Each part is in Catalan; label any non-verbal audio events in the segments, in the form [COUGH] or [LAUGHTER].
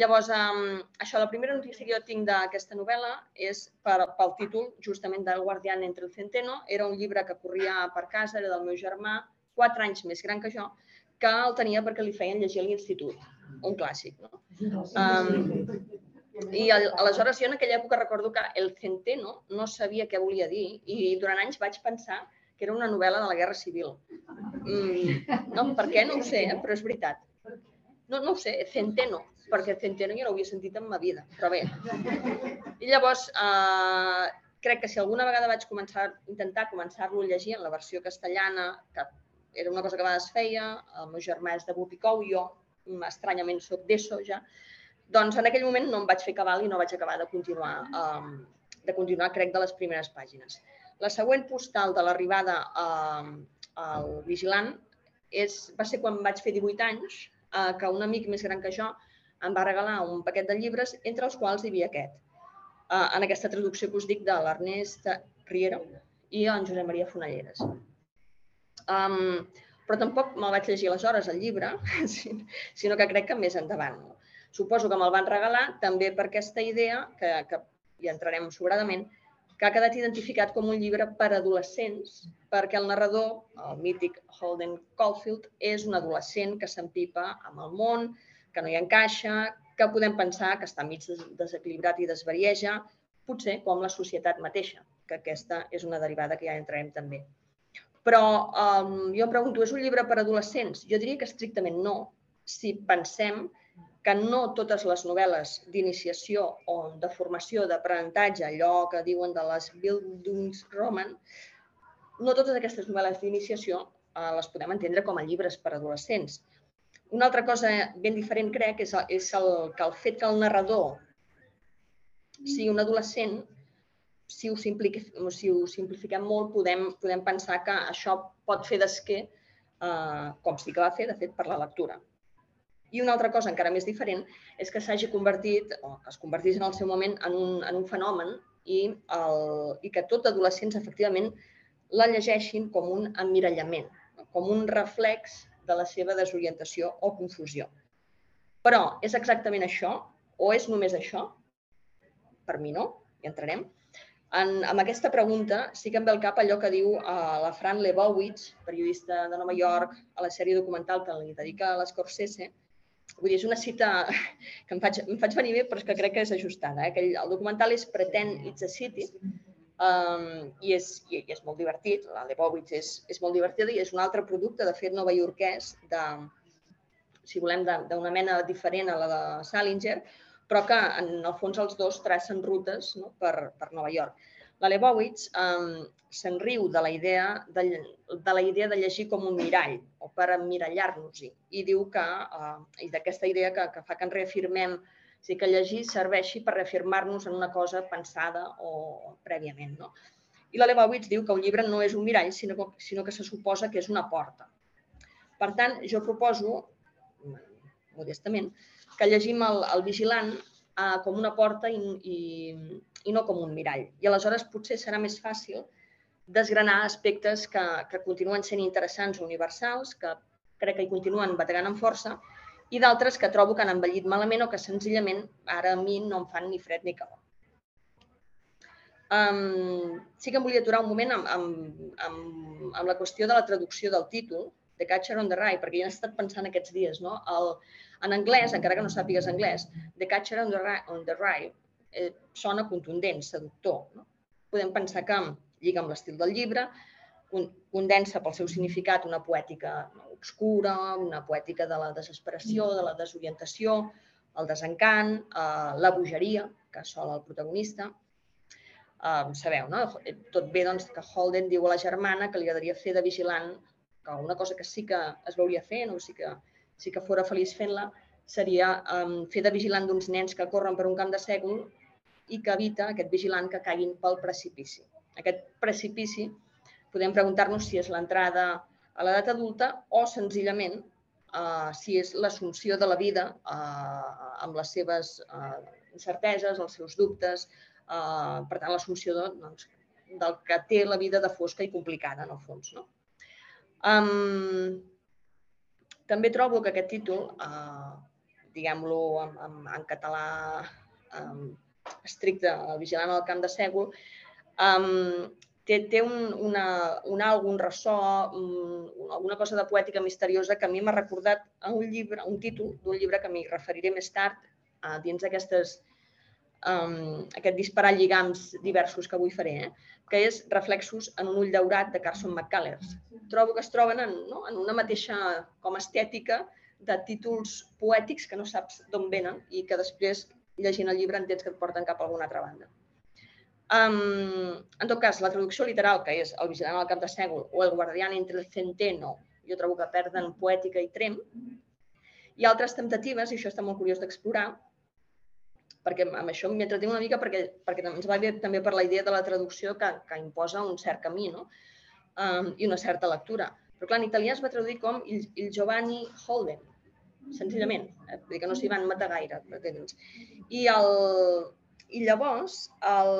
llavors, um, això, la primera notícia que jo tinc d'aquesta novel·la és per, pel títol, justament, del Guardián entre el Centeno. Era un llibre que corria per casa, era del meu germà, quatre anys més gran que jo, que el tenia perquè li feien llegir a l'institut, un clàssic. No? Um, I al, aleshores jo en aquella època recordo que el Centeno no sabia què volia dir i durant anys vaig pensar que era una novel·la de la Guerra Civil. Mm, no, per què? No ho sé, però és veritat. No, no ho sé, Centeno, perquè Centeno jo no ho havia sentit en ma vida, però bé. I llavors, eh, crec que si alguna vegada vaig començar, intentar començar-lo a llegir en la versió castellana, que era una cosa que a vegades feia, el meu germà és de Bupicou, jo estranyament soc d'ESO ja, doncs en aquell moment no em vaig fer cabal i no vaig acabar de continuar, um, de continuar crec, de les primeres pàgines. La següent postal de l'arribada uh, al Vigilant és, va ser quan vaig fer 18 anys, uh, que un amic més gran que jo em va regalar un paquet de llibres, entre els quals hi havia aquest, eh, en aquesta traducció que us dic de l'Ernest Riera i en Josep Maria Fonalleres. Um, però tampoc me'l vaig llegir aleshores el llibre, [LAUGHS] sinó que crec que més endavant. Suposo que me'l van regalar també per aquesta idea, que, que hi entrarem sobradament, que ha quedat identificat com un llibre per adolescents, perquè el narrador, el mític Holden Caulfield, és un adolescent que s'empipa amb el món, que no hi encaixa, que podem pensar que està mig desequilibrat i desvarieja, potser com la societat mateixa, que aquesta és una derivada que ja entrarem també. Però um, jo em pregunto, és un llibre per adolescents? Jo diria que estrictament no, si pensem que no totes les novel·les d'iniciació o de formació, d'aprenentatge, allò que diuen de les Bildungsroman, no totes aquestes novel·les d'iniciació eh, les podem entendre com a llibres per adolescents. Una altra cosa ben diferent, crec, és, és el, que el fet que el narrador sigui un adolescent, si ho, si ho simplifiquem molt, podem, podem pensar que això pot fer d'esquer, eh, com sí que va fer, de fet, per la lectura. I una altra cosa encara més diferent és que s'hagi convertit, o que es convertís en el seu moment, en un, en un fenomen i, el, i que tot adolescents, efectivament, la llegeixin com un emmirallament, com un reflex de la seva desorientació o confusió. Però és exactament això o és només això? Per mi no, hi entrarem. En, amb aquesta pregunta sí que em ve al cap allò que diu uh, la Fran Lebowitz, periodista de Nova York, a la sèrie documental que li dedica a l'Escorsese. Vull dir, és una cita que em faig, em faig venir bé, però és que crec que és ajustada. Eh? Que el documental és Pretend It's a City, um, i, és, i, i és molt divertit, la Lebowitz és, és molt divertida i és un altre producte, de fet, nova iorquès, de, si volem, d'una mena diferent a la de Salinger, però que en el fons els dos tracen rutes no? per, per Nova York. La Lebowitz um, se'n riu de la, idea de, de la idea de llegir com un mirall o per emmirallar-nos-hi i diu que, uh, i d'aquesta idea que, que fa que ens reafirmem sigui, que llegir serveixi per reafirmar-nos en una cosa pensada o prèviament. No? I la Lebowitz diu que un llibre no és un mirall, sinó que, sinó que se suposa que és una porta. Per tant, jo proposo, modestament, que llegim el, el vigilant eh, com una porta i, i, i no com un mirall. I aleshores potser serà més fàcil desgranar aspectes que, que continuen sent interessants universals, que crec que hi continuen bategant amb força, i d'altres que trobo que han envellit malament o que senzillament ara a mi no em fan ni fred ni calor. Um, sí que em volia aturar un moment amb, amb, amb, amb la qüestió de la traducció del títol, The Catcher on the Rye, perquè jo he estat pensant aquests dies, no? El, en anglès, encara que no sàpigues anglès, The Catcher on the Rye, on the Rye eh, sona contundent, seductor. No? Podem pensar que lliga amb l'estil del llibre, condensa pel seu significat una poètica obscura, una poètica de la desesperació, de la desorientació, el desencant, eh, la bogeria, que sola el protagonista. Eh, sabeu, no? Tot bé doncs, que Holden diu a la germana que li agradaria fer de vigilant, que una cosa que sí que es veuria fent, o sí que, sí que fora feliç fent-la, seria um, fer de vigilant d'uns nens que corren per un camp de sègol i que evita aquest vigilant que caiguin pel precipici. Aquest precipici podem preguntar-nos si és l'entrada a l'edat adulta o senzillament eh, si és l'assumpció de la vida eh, amb les seves eh, incerteses, els seus dubtes, eh, per tant, l'assumpció de, doncs, del que té la vida de fosca i complicada, en el fons. No? Um, també trobo que aquest títol, eh, diguem-lo en, en, en català um, estricte, el vigilant al camp de sègol, um, té, té un, una, un algun ressò, un, alguna cosa de poètica misteriosa que a mi m'ha recordat a un llibre, un títol d'un llibre que m'hi referiré més tard, uh, dins d'aquestes um, aquest disparar lligams diversos que avui faré, eh? que és Reflexos en un ull daurat de Carson McCullers. Trobo que es troben en, no? en una mateixa com estètica de títols poètics que no saps d'on venen i que després, llegint el llibre, entens que et porten cap a alguna altra banda. Um, en tot cas, la traducció literal, que és El vigilant al cap de sègol o El guardián entre el centeno, jo trobo que perden poètica i trem, i altres temptatives, i això està molt curiós d'explorar, perquè amb això m'entretinc una mica perquè, perquè ens va bé també per la idea de la traducció que, que imposa un cert camí no? um, i una certa lectura. Però clar, en italià es va traduir com il, il Giovanni Holden, senzillament, eh? Vull dir que no s'hi van matar gaire. I, el, i llavors el,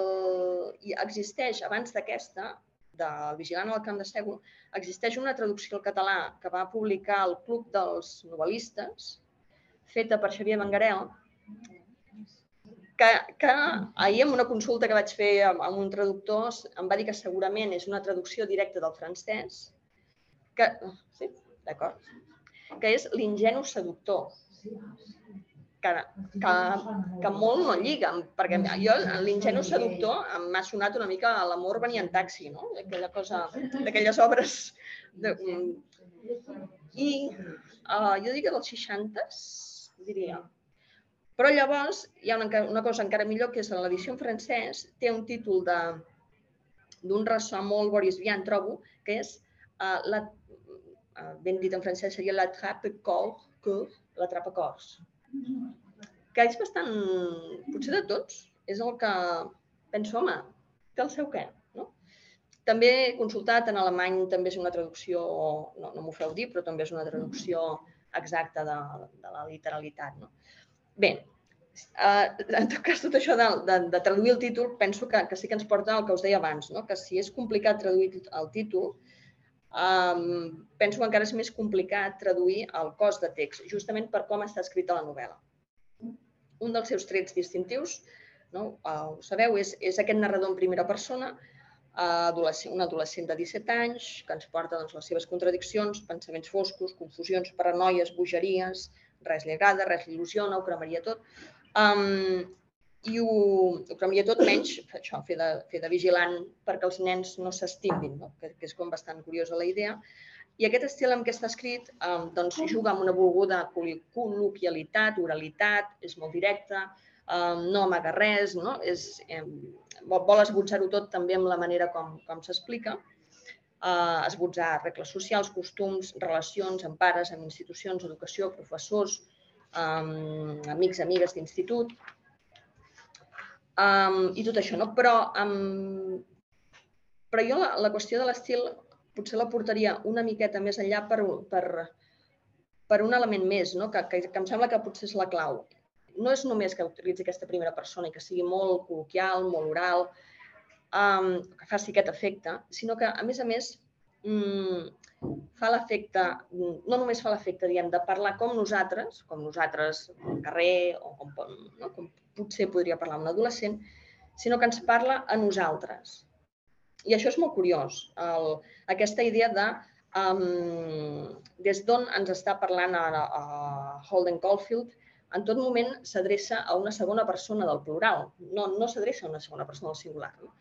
i existeix, abans d'aquesta, del Vigilant al Camp de Sègol, existeix una traducció al català que va publicar el Club dels Novel·listes, feta per Xavier Mangarel, que, que ahir en una consulta que vaig fer amb, amb un traductor em va dir que segurament és una traducció directa del francès, que, sí, d'acord, que és l'ingenu seductor, que, que, que molt no lliga, perquè jo l'ingenu seductor m'ha sonat una mica a l'amor venia en taxi, no? Aquella cosa, d'aquelles obres. De, I uh, jo diria dels 60, diria, però llavors hi ha una, una cosa encara millor, que és l'edició en francès, té un títol de d'un ressò molt Boris Vian, trobo, que és uh, la, uh, ben dit en francès seria la trappe corps, cœur, la trapa cors. Que és bastant, potser de tots, és el que penso, home, té el seu què, no? També he consultat en alemany, també és una traducció, no, no m'ho feu dir, però també és una traducció exacta de, de la literalitat, no? Bé, uh, en tot cas, tot això de, de, de traduir el títol, penso que, que sí que ens porta al que us deia abans, no? que si és complicat traduir el títol, um, penso que encara és més complicat traduir el cos de text, justament per com està escrita la novel·la. Un dels seus trets distintius, no? uh, ho sabeu, és, és aquest narrador en primera persona, uh, adolescent, un adolescent de 17 anys, que ens porta doncs, les seves contradiccions, pensaments foscos, confusions, paranoies, bogeries, res li agrada, res li il·lusiona, ho cremaria tot. Um, I ho, ho cremaria tot menys això, fer de, fer de vigilant perquè els nens no s'estimin, no? que, que és com bastant curiosa la idea. I aquest estil en què està escrit um, doncs, juga amb una volguda col·loquialitat, oralitat, és molt directe, um, no amaga res, no? És, um, vol esbotzar-ho tot també amb la manera com, com s'explica eh, esbotzar regles socials, costums, relacions amb pares, amb institucions, educació, professors, amb amics, amigues d'institut, um, i tot això, no? Però, um, però jo la, la qüestió de l'estil potser la portaria una miqueta més enllà per, per, per un element més, no? que, que, que em sembla que potser és la clau. No és només que utilitzi aquesta primera persona i que sigui molt col·loquial, molt oral, um, que faci aquest efecte, sinó que, a més a més, um, fa l'efecte, no només fa l'efecte, diguem, de parlar com nosaltres, com nosaltres al carrer o com, no, com potser podria parlar un adolescent, sinó que ens parla a nosaltres. I això és molt curiós, el, aquesta idea de um, des d'on ens està parlant a, a Holden Caulfield, en tot moment s'adreça a una segona persona del plural, no, no s'adreça a una segona persona del singular. No?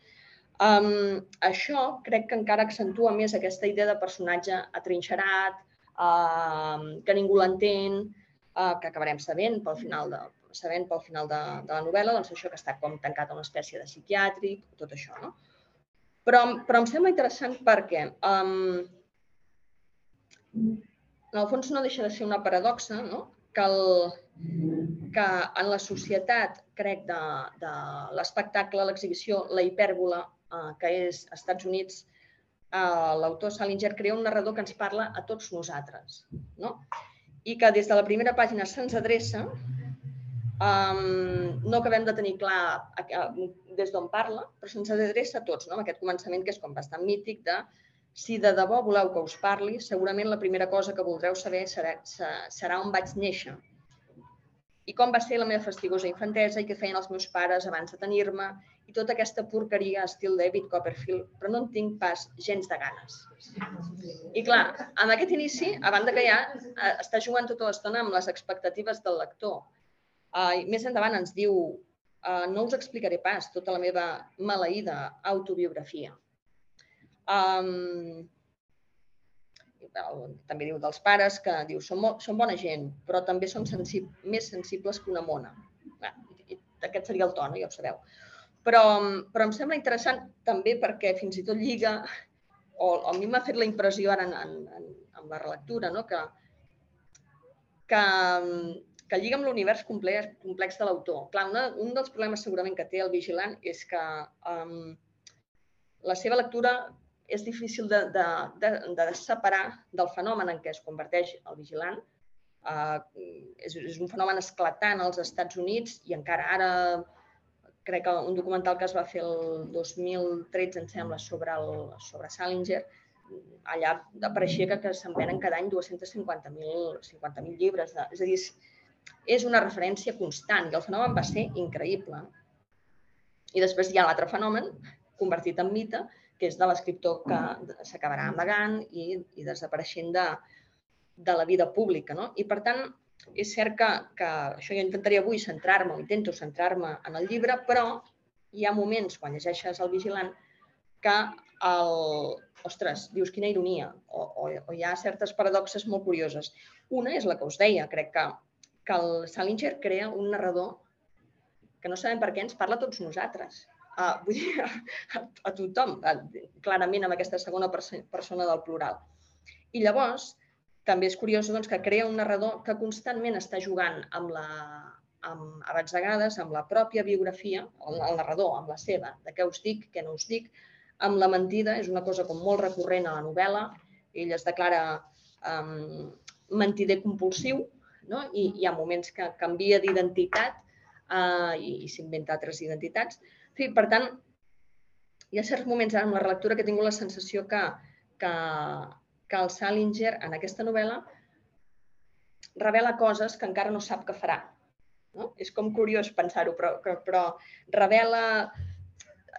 Um, això crec que encara accentua més aquesta idea de personatge atrinxerat, uh, que ningú l'entén, uh, que acabarem sabent pel final de, sabent pel final de, de la novel·la, doncs això que està com tancat a una espècie de psiquiàtric, tot això, no? Però, però em sembla interessant perquè um, en el fons no deixa de ser una paradoxa, no? que, el, que en la societat, crec, de, de l'espectacle, l'exhibició, la hipèrbola, eh, que és Estats Units, eh, l'autor Salinger crea un narrador que ens parla a tots nosaltres. No? I que des de la primera pàgina se'ns adreça, um, no acabem de tenir clar des d'on parla, però se'ns adreça a tots, no? amb aquest començament que és com bastant mític de si de debò voleu que us parli, segurament la primera cosa que voldreu saber serà, serà on vaig néixer. i com va ser la meva fastigosa infantesa i què feien els meus pares abans de tenir-me i tota aquesta porqueria estil David Copperfield, però no en tinc pas gens de ganes. I clar, amb aquest inici, a banda que ja eh, està jugant tota l'estona amb les expectatives del lector. Uh, més endavant ens diu uh, no us explicaré pas tota la meva maleïda autobiografia. Um, també diu dels pares que diu són, són bona gent, però també són sensib més sensibles que una mona. Aquest seria el to, no? ja ho sabeu. Però, però em sembla interessant també perquè fins i tot lliga, o, o a mi m'ha fet la impressió ara en, en, en, en la relectura, no? que, que, que lliga amb l'univers complex, complex de l'autor. Clar, una, un dels problemes segurament que té el vigilant és que um, la seva lectura és difícil de, de, de, de separar del fenomen en què es converteix el vigilant. Uh, és, és un fenomen esclatant als Estats Units i encara ara crec que un documental que es va fer el 2013, em sembla, sobre, el, sobre Salinger, allà apareixia que, que se'n venen cada any 250.000 50 llibres. De, és a dir, és una referència constant i el fenomen va ser increïble. I després hi ha l'altre fenomen, convertit en mite, que és de l'escriptor que s'acabarà amagant i, i desapareixent de, de la vida pública. No? I, per tant, és cert que, que això jo intentaria avui centrar-me, o intento centrar-me en el llibre, però hi ha moments, quan llegeixes El Vigilant, que el... Ostres, dius quina ironia, o, o, o hi ha certes paradoxes molt curioses. Una és la que us deia, crec que, que el Salinger crea un narrador que no sabem per què ens parla a tots nosaltres. A, vull dir, a, a tothom, clarament amb aquesta segona persona del plural. I llavors, també és curiós doncs, que crea un narrador que constantment està jugant amb la, amb, a vegades amb la pròpia biografia, el, el narrador, amb la seva, de què us dic, què no us dic, amb la mentida, és una cosa com molt recurrent a la novel·la, ell es declara um, mentider compulsiu, no? I hi ha moments que canvia d'identitat uh, i, i s'inventa altres identitats, fi, per tant, hi ha certs moments ara en la relectura que he tingut la sensació que, que, que el Salinger en aquesta novel·la revela coses que encara no sap que farà. No? És com curiós pensar-ho, però, però revela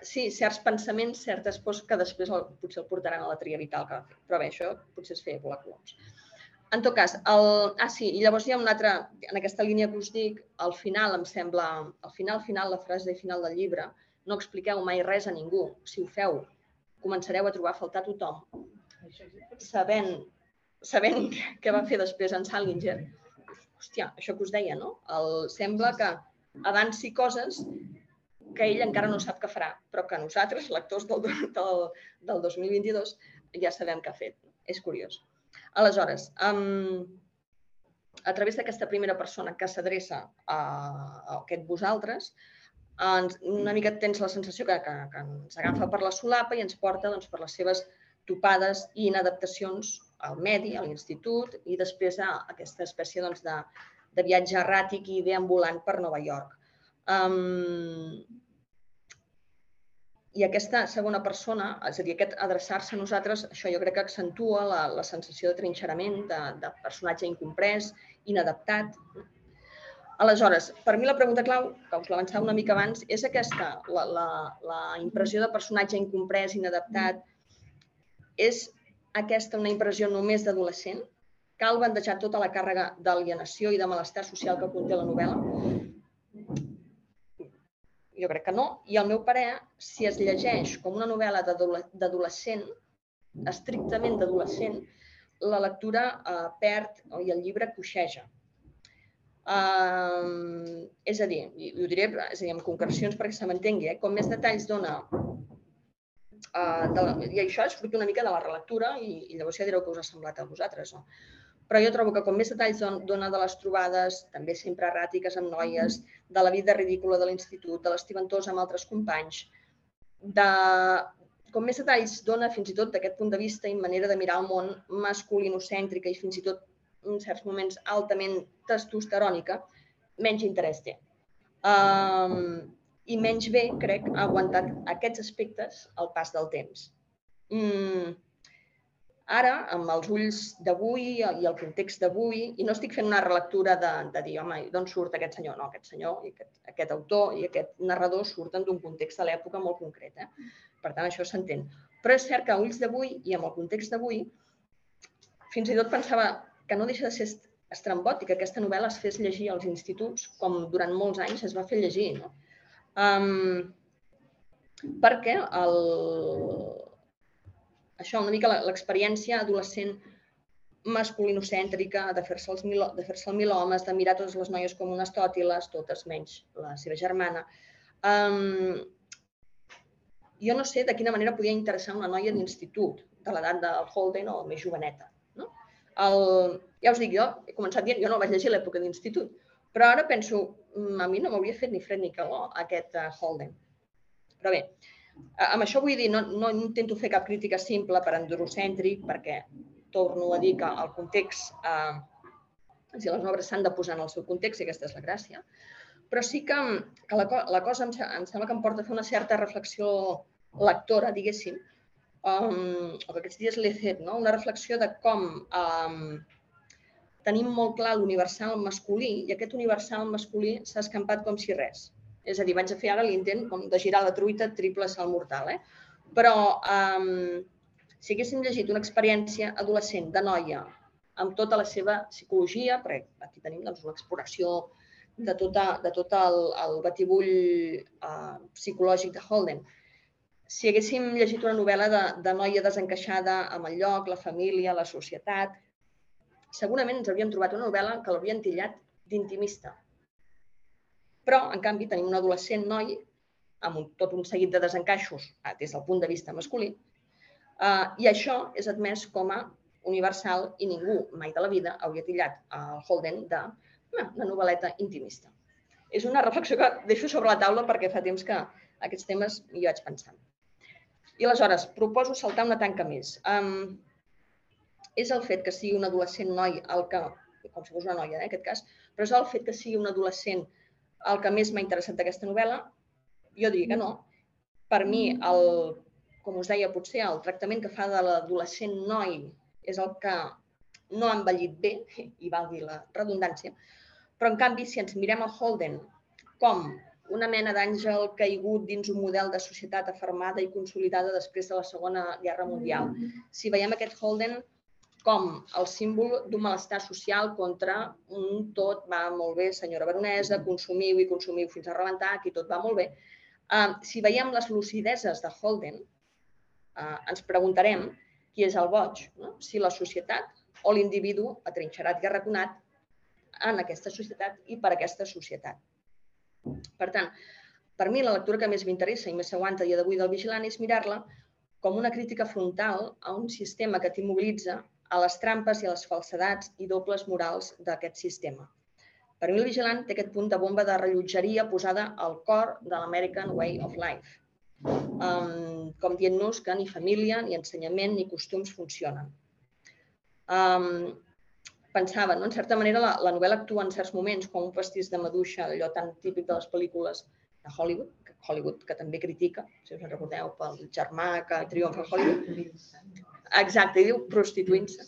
sí, certs pensaments, certes pors que després el, potser el portaran a la tria vital que. Però bé, això potser és fer volar coloms. En tot cas, el... ah sí, i llavors hi ha una altra, en aquesta línia que us dic, al final em sembla, al final, final, la frase final del llibre, no expliqueu mai res a ningú. Si ho feu, començareu a trobar a faltar tothom. Sabent, sabent què va fer després en Salinger, hòstia, això que us deia, no? El, sembla que avanci coses que ell encara no sap què farà, però que nosaltres, lectors del, del, del 2022, ja sabem què ha fet. És curiós. Aleshores, um, a través d'aquesta primera persona que s'adreça a, a aquest vosaltres, ens, una mica tens la sensació que, que, que ens agafa per la solapa i ens porta doncs, per les seves topades i inadaptacions al medi, a l'institut i després a aquesta espècie doncs, de, de viatge erràtic i deambulant per Nova York. Um, I aquesta segona persona, és a dir, aquest adreçar-se a nosaltres, això jo crec que accentua la, la sensació de trinxerament, de, de personatge incomprès, inadaptat. Aleshores, per mi la pregunta clau, que us l'avançava una mica abans, és aquesta, la, la, la impressió de personatge incomprès, inadaptat, és aquesta una impressió només d'adolescent? Cal bandejar tota la càrrega d'alienació i de malestar social que conté la novel·la? Jo crec que no. I al meu parer, si es llegeix com una novel·la d'adolescent, estrictament d'adolescent, la lectura eh, perd i el llibre coixeja. Uh, és a dir, i ho diré és a dir, amb concrecions perquè se m'entengui, eh? com més detalls dona uh, de la, i això és fruit una mica de la relectura i, i llavors ja direu que us ha semblat a vosaltres. No? Però jo trobo que com més detalls dona de les trobades, també sempre erràtiques amb noies, de la vida ridícula de l'institut, de l'estiventós amb altres companys, de, com més detalls dona fins i tot d'aquest punt de vista i manera de mirar el món masculinocèntrica i fins i tot en certs moments altament testosterònica, menys interès té. Um, I menys bé, crec, ha aguantat aquests aspectes al pas del temps. Mm, Ara, amb els ulls d'avui i el context d'avui, i no estic fent una relectura de, de dir, home, d'on surt aquest senyor? No, aquest senyor i aquest, aquest autor i aquest narrador surten d'un context de l'època molt concret. Eh? Per tant, això s'entén. Però és cert que a ulls d'avui i amb el context d'avui, fins i tot pensava que no deixa de ser estrambòtic que aquesta novel·la es fes llegir als instituts, com durant molts anys es va fer llegir. No? Um, perquè el, això, una mica l'experiència adolescent masculinocèntrica, de fer-se els, milo, de fer el milomes, de mirar totes les noies com unes tòtiles, totes menys la seva germana. Um, jo no sé de quina manera podia interessar una noia d'institut, de l'edat del Holden o més joveneta. No? El, ja us dic, jo he començat dient, jo no vaig llegir l'època d'institut, però ara penso, mm, a mi no m'hauria fet ni fred ni calor aquest uh, Holden. Però bé, amb això vull dir, no, no intento fer cap crítica simple per androcèntric, perquè torno a dir que el context, eh, si les obres s'han de posar en el seu context, i aquesta és la gràcia, però sí que, que la, la cosa em, em sembla que em porta a fer una certa reflexió lectora, diguéssim, um, o que aquests dies l'he fet, no? una reflexió de com um, tenim molt clar l'universal masculí i aquest universal masculí s'ha escampat com si res. És a dir, vaig a fer ara l'intent com de girar la truita triple salt mortal. Eh? Però um, si haguéssim llegit una experiència adolescent de noia amb tota la seva psicologia, perquè aquí tenim doncs, una exploració de, tota, de tot el, el batibull uh, psicològic de Holden, si haguéssim llegit una novel·la de, de noia desencaixada amb el lloc, la família, la societat, segurament ens hauríem trobat una novel·la que l'hauria tillat d'intimista, però, en canvi, tenim un adolescent noi amb un, tot un seguit de desencaixos eh, des del punt de vista masculí, eh, i això és admès com a universal i ningú mai de la vida hauria tillat el Holden de eh, una novel·leta intimista. És una reflexió que deixo sobre la taula perquè fa temps que aquests temes hi vaig pensant. I aleshores, proposo saltar una tanca més. Um, és el fet que sigui un adolescent noi, el que, com si fos una noia eh, en aquest cas, però és el fet que sigui un adolescent el que més m'ha interessat d'aquesta novel·la? Jo diria que no. Per mi, el, com us deia, potser el tractament que fa de l'adolescent noi és el que no ha envellit bé, i valgui la redundància, però en canvi, si ens mirem a Holden com una mena d'àngel caigut dins un model de societat afermada i consolidada després de la Segona Guerra Mundial, si veiem aquest Holden com el símbol d'un malestar social contra un tot va molt bé, senyora baronesa, consumiu i consumiu fins a rebentar, aquí tot va molt bé. Uh, si veiem les lucideses de Holden, uh, ens preguntarem qui és el boig, no? si la societat o l'individu atrinxerat i arraconat en aquesta societat i per aquesta societat. Per tant, per mi la lectura que més m'interessa i més s'aguanta dia d'avui del vigilant és mirar-la com una crítica frontal a un sistema que t'immobilitza a les trampes i a les falsedats i dobles morals d'aquest sistema. Per mi el vigilant té aquest punt de bomba de rellotgeria posada al cor de l'American Way of Life, um, com dient-nos que ni família, ni ensenyament, ni costums funcionen. Um, pensava, no? en certa manera, la, la novel·la actua en certs moments com un pastís de maduixa, allò tan típic de les pel·lícules de Hollywood, que Hollywood que també critica, si us en recordeu, pel germà que triomfa a Hollywood. Exacte, diu prostituint-se.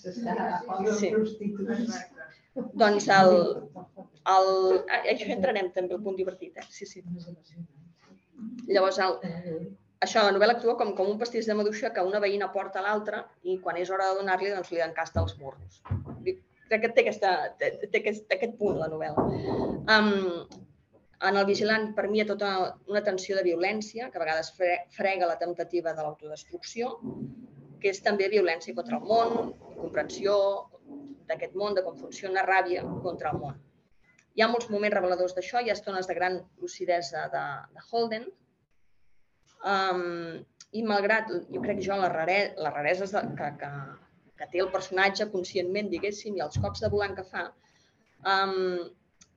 Sí. Doncs el, el... Això entrarem també, el punt divertit, eh? Sí, sí. Llavors, el, això, la novel·la actua com, com un pastís de maduixa que una veïna porta a l'altra i quan és hora de donar-li, doncs li encasta els morros. Crec que té, aquesta, té, té aquest, aquest punt, la novel·la. Um, en el vigilant, per mi, hi ha tota una tensió de violència, que a vegades frega la temptativa de l'autodestrucció, que és també violència contra el món, comprensió d'aquest món, de com funciona ràbia contra el món. Hi ha molts moments reveladors d'això, hi ha estones de gran lucidesa de, de Holden, um, i malgrat, jo crec jo, les, rare, les rareses de, que, que, que té el personatge conscientment, diguéssim, i els cops de volant que fa, um,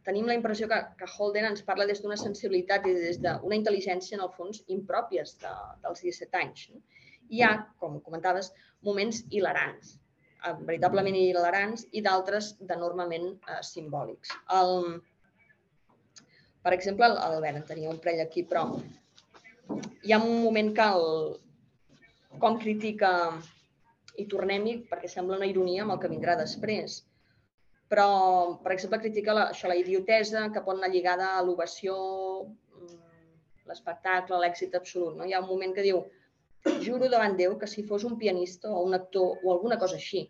tenim la impressió que, que Holden ens parla des d'una sensibilitat i des d'una intel·ligència, en el fons, impròpies de, dels 17 anys. No? Hi ha, com comentaves, moments hilarants, eh, veritablement hilarants i d'altres d'enormement eh, simbòlics. El, per exemple, el, Ben en tenia un parell aquí, però hi ha un moment que el, com critica i tornem-hi perquè sembla una ironia amb el que vindrà després. Però, per exemple, critica la, això, la idiotesa que pot anar lligada a l'ovació, mm, l'espectacle, l'èxit absolut. No? Hi ha un moment que diu juro davant Déu que si fos un pianista o un actor o alguna cosa així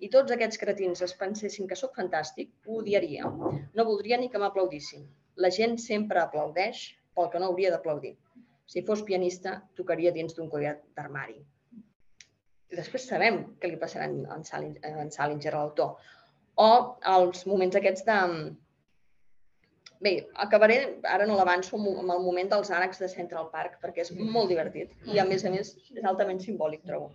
i tots aquests cretins es pensessin que sóc fantàstic, ho odiaria. No voldria ni que m'aplaudissin. La gent sempre aplaudeix pel que no hauria d'aplaudir. Si fos pianista, tocaria dins d'un collet d'armari. Després sabem què li passarà en Salinger, en Salinger l'autor. O els moments aquests de, Bé, acabaré, ara no l'avanço, amb el moment dels ànecs de Central Park, perquè és molt divertit i, a més a més, és altament simbòlic, trobo.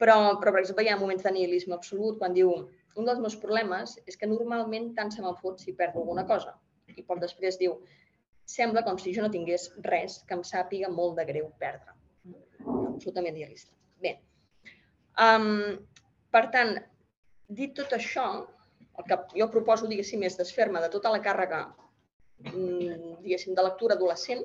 Però, però per exemple, hi ha moments de nihilisme absolut quan diu un dels meus problemes és que normalment tant se me'n fot si perdo alguna cosa. I poc després diu sembla com si jo no tingués res que em sàpiga molt de greu perdre. Absolutament nihilista. Bé, um, per tant, dit tot això, el que jo proposo, diguéssim, és desfer-me de tota la càrrega diguéssim, de lectura adolescent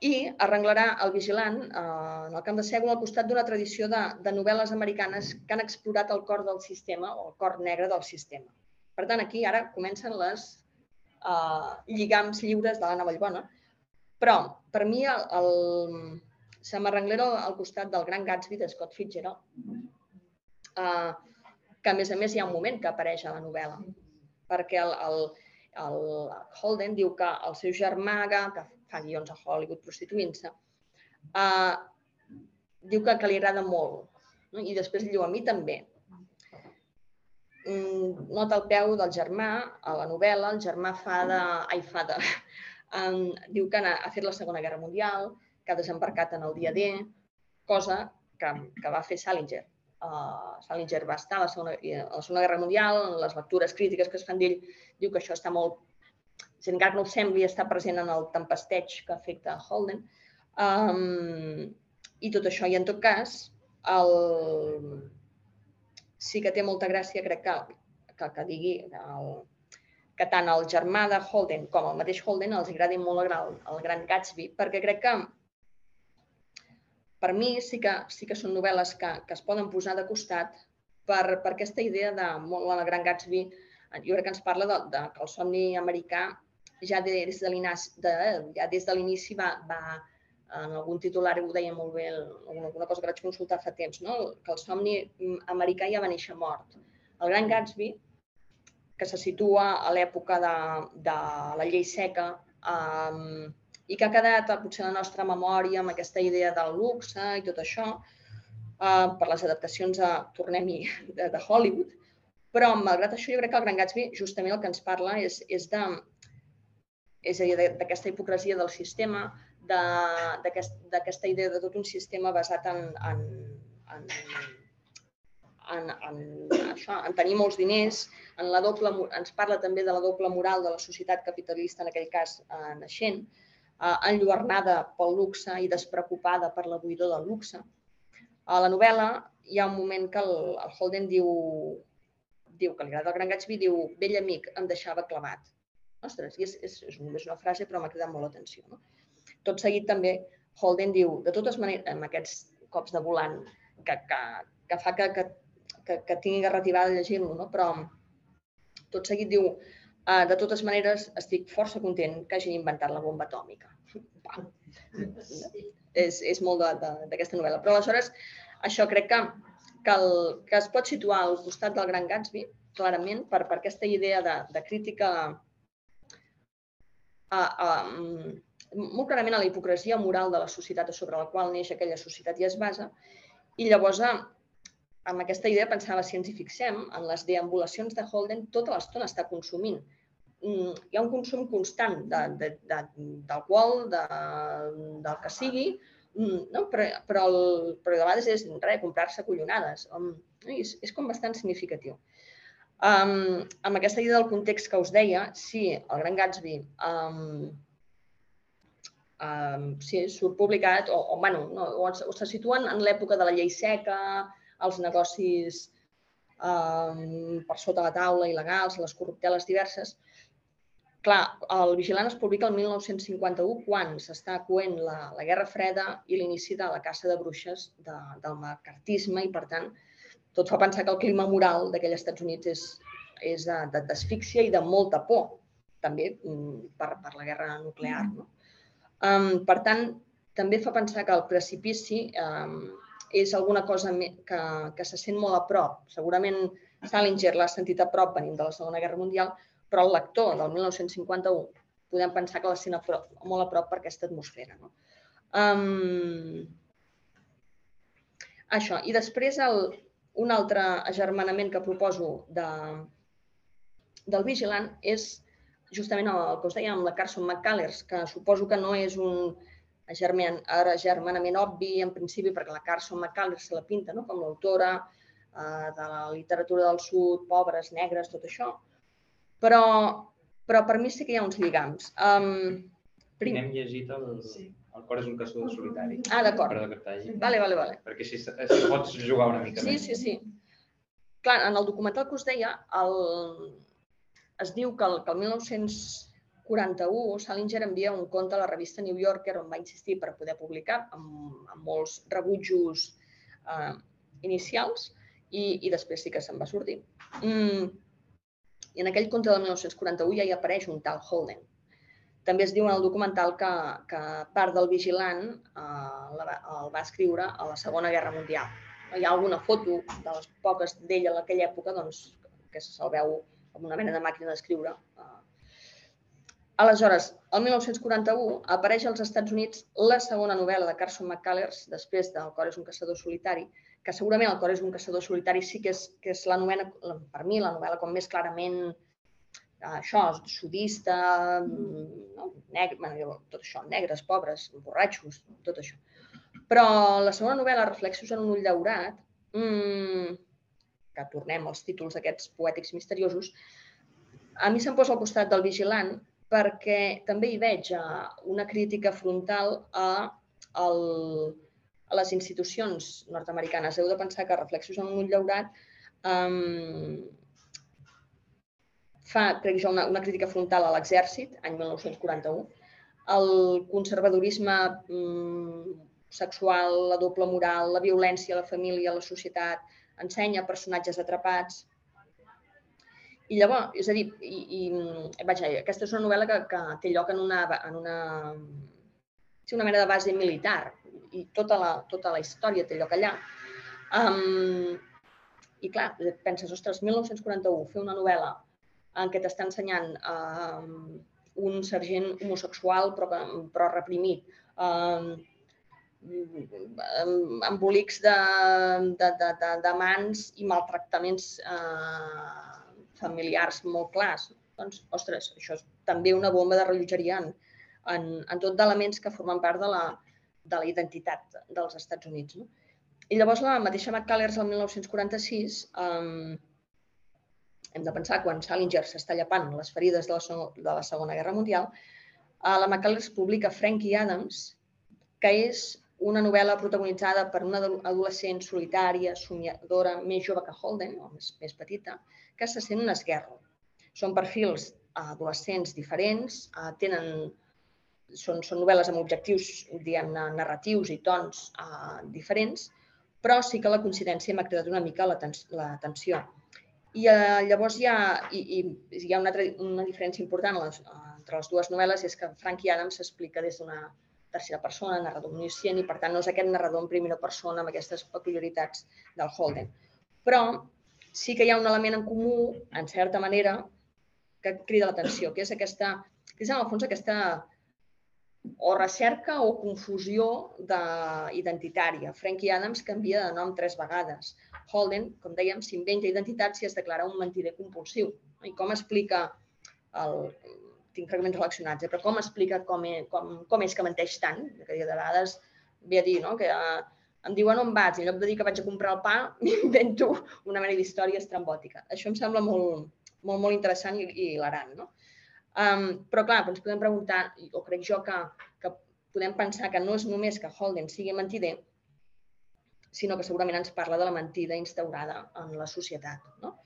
i arrenglarà el vigilant eh, en el camp de sègol al costat d'una tradició de, de novel·les americanes que han explorat el cor del sistema o el cor negre del sistema. Per tant, aquí ara comencen les eh, lligams lliures de l'Anna Vallbona, però per mi el, el, se m'arrenglera al costat del Gran Gatsby de Scott Fitzgerald, eh, que a més a més hi ha un moment que apareix a la novel·la, perquè el, el, el Holden diu que el seu germà, que fa guions a Hollywood prostituint-se, uh, diu que, que li agrada molt. No? I després diu, a mi també. Mm, nota el peu del germà, a la novel·la, el germà fa de... Ai, fa de... [LAUGHS] Um, diu que ha fet la Segona Guerra Mundial, que ha desembarcat en el dia D, cosa que, que va fer Salinger uh, va estar a la, segona, a la Segona Guerra Mundial, en les lectures crítiques que es fan d'ell, diu que això està molt, si encara no ho sembli, està present en el tempesteig que afecta Holden. Um, I tot això, i en tot cas, el... sí que té molta gràcia, crec que, que, que digui el, que tant el germà de Holden com el mateix Holden els agradi molt el, el Gran Gatsby, perquè crec que per mi sí que, sí que són novel·les que, que es poden posar de costat per, per aquesta idea de molt el Gran Gatsby, jo crec que ens parla de, de que el somni americà ja des de l'inici de, ja des de l'inici va, va, en algun titular ho deia molt bé, alguna, cosa que vaig consultar fa temps, no? que el somni americà ja va néixer mort. El Gran Gatsby, que se situa a l'època de, de la llei seca, um, i que ha quedat potser la nostra memòria amb aquesta idea del luxe i tot això, eh, per les adaptacions a, tornem-hi, de, de Hollywood. Però, malgrat això, jo crec que el Gran Gatsby justament el que ens parla és, és de és a dir, d'aquesta hipocresia del sistema, d'aquesta aquest, idea de tot un sistema basat en, en, en, en, en, això, en tenir molts diners, en la doble, ens parla també de la doble moral de la societat capitalista, en aquell cas eh, naixent, eh, enlluernada pel luxe i despreocupada per la buidor del luxe. A la novel·la hi ha un moment que el, el Holden diu, diu que li agrada el Gran Gatsby, diu, vell amic, em deixava clavat. Ostres, i és, és, és només una frase, però m'ha cridat molt l'atenció. No? Tot seguit també Holden diu, de totes maneres, amb aquests cops de volant que, que, que fa que, que, que, que tingui garrativada llegir-lo, no? però tot seguit diu, Uh, de totes maneres, estic força content que hagin inventat la bomba atòmica. és, és molt d'aquesta novel·la. Però aleshores, això crec que, que, el, que es pot situar al costat del Gran Gatsby, clarament, per, per aquesta idea de, de crítica a, a, molt clarament a la hipocresia moral de la societat sobre la qual neix aquella societat i es basa, i llavors amb aquesta idea pensava, si ens hi fixem, en les deambulacions de Holden, tota l'estona està consumint. Mm, hi ha un consum constant de, de, de, d'alcohol, de, del que sigui, mm, no? però, però, el, però de vegades és res, comprar-se collonades. És, és com bastant significatiu. Um, amb aquesta idea del context que us deia, sí, el Gran Gatsby um, um, sí, surt publicat, o, o, bueno, no, o, o se situen en l'època de la llei seca, els negocis eh, per sota la taula il·legals, les corrupteles diverses. clar, el Vigilant es publica el 1951 quan s'està coent la, la Guerra Freda i l'inici de la caça de bruixes de, del macartisme i, per tant, tot fa pensar que el clima moral d'aquells Estats Units és, és d'asfíxia i de molta por, també mm, per, per la guerra nuclear. No? Um, per tant, també fa pensar que el precipici um, és alguna cosa que, que se sent molt a prop. Segurament Salinger l'ha sentit a prop venint de la Segona Guerra Mundial, però el lector del 1951 podem pensar que la sent molt a prop per aquesta atmosfera. No? Um, això. I després el, un altre agermanament que proposo de, del Vigilant és justament el que us deia amb la Carson McCullers, que suposo que no és un agermanament obvi en principi perquè la Carson McCullers se la pinta no? com l'autora eh, de la literatura del sud, pobres, negres, tot això, però, però per mi sí que hi ha uns lligams. Um, prim... Hem llegit el, sí. el cor és un caçador solitari. Ah, d'acord. Vale, vale, vale. Perquè si, si pots jugar una mica sí, més. Sí, sí, sí. Clar, en el documental que us deia, el... es diu que el, que el 1941 Salinger envia un conte a la revista New Yorker on va insistir per poder publicar amb, amb molts rebutjos eh, inicials i, i després sí que se'n va sortir. Mm, i en aquell conte del 1941 ja hi apareix un tal Holden. També es diu en el documental que, que part del vigilant eh, el va escriure a la Segona Guerra Mundial. Hi ha alguna foto de les poques d'ell en aquella època doncs, que se'l veu com una mena de màquina d'escriure. Eh. Aleshores, el 1941 apareix als Estats Units la segona novel·la de Carson McCullers, després del Cor és un caçador solitari, que segurament el cor és un caçador solitari sí que és, que és la novel·la, per mi, la novel·la com més clarament eh, això, sudista, no? negre, tot això, negres, pobres, borratxos, tot això. Però la segona novel·la, Reflexos en un ull daurat, mmm, que tornem als títols d'aquests poètics misteriosos, a mi se'm posa al costat del vigilant perquè també hi veig eh, una crítica frontal a el, a les institucions nord-americanes. Heu de pensar que Reflexos en un llaurat um, fa, crec jo, una, una crítica frontal a l'exèrcit, any 1941, el conservadorisme um, sexual, la doble moral, la violència a la família, a la societat, ensenya personatges atrapats. I llavors, és a dir, i, i, vaja, aquesta és una novel·la que, que té lloc en una, en una, sí, una mena de base militar, i tota la, tota la història té lloc allà. Um, I clar, penses, ostres, 1941, fer una novel·la en què t'està ensenyant um, un sergent homosexual però, però reprimit, um, embolics de, de, de, de, de mans i maltractaments uh, familiars molt clars. Doncs, ostres, això és també una bomba de rellotgeria en, en, en tot d'elements que formen part de la, de la identitat dels Estats Units. No? I llavors la mateixa McCullers el 1946 um, hem de pensar quan Salinger s'està llapant les ferides de la, de la Segona Guerra Mundial, uh, la McCullers publica Frankie Adams, que és una novel·la protagonitzada per una adolescent solitària, somiadora, més jove que Holden, o més, més petita, que se sent un esguerro. Són perfils adolescents diferents, uh, tenen són, són novel·les amb objectius, diguem narratius i tons uh, diferents, però sí que la coincidència m'ha cridat una mica l'atenció. I uh, llavors hi ha, i, i hi ha una, una diferència important les, uh, entre les dues novel·les, és que Frankie Adams s'explica des d'una tercera persona, narrador omniscient, i per tant no és aquest narrador en primera persona amb aquestes peculiaritats del Holden. Però sí que hi ha un element en comú, en certa manera, que crida l'atenció, que és aquesta, que és en el fons aquesta o recerca o confusió de, identitària. Frankie Adams canvia de nom tres vegades. Holden, com dèiem, s'inventa identitat si es declara un mentider compulsiu. I com explica el, tinc fragments relacionats, eh? però com explica com, com, com és que menteix tant? Que de vegades ve a dir no? que uh, em diuen on vas i en lloc de dir que vaig a comprar el pa, [LAUGHS] m'invento una mena d'història estrambòtica. Això em sembla molt, molt, molt interessant i, i hilarant. No? Um, però clar, ens podem preguntar, o crec jo que, que podem pensar que no és només que Holden sigui mentider, sinó que segurament ens parla de la mentida instaurada en la societat. No?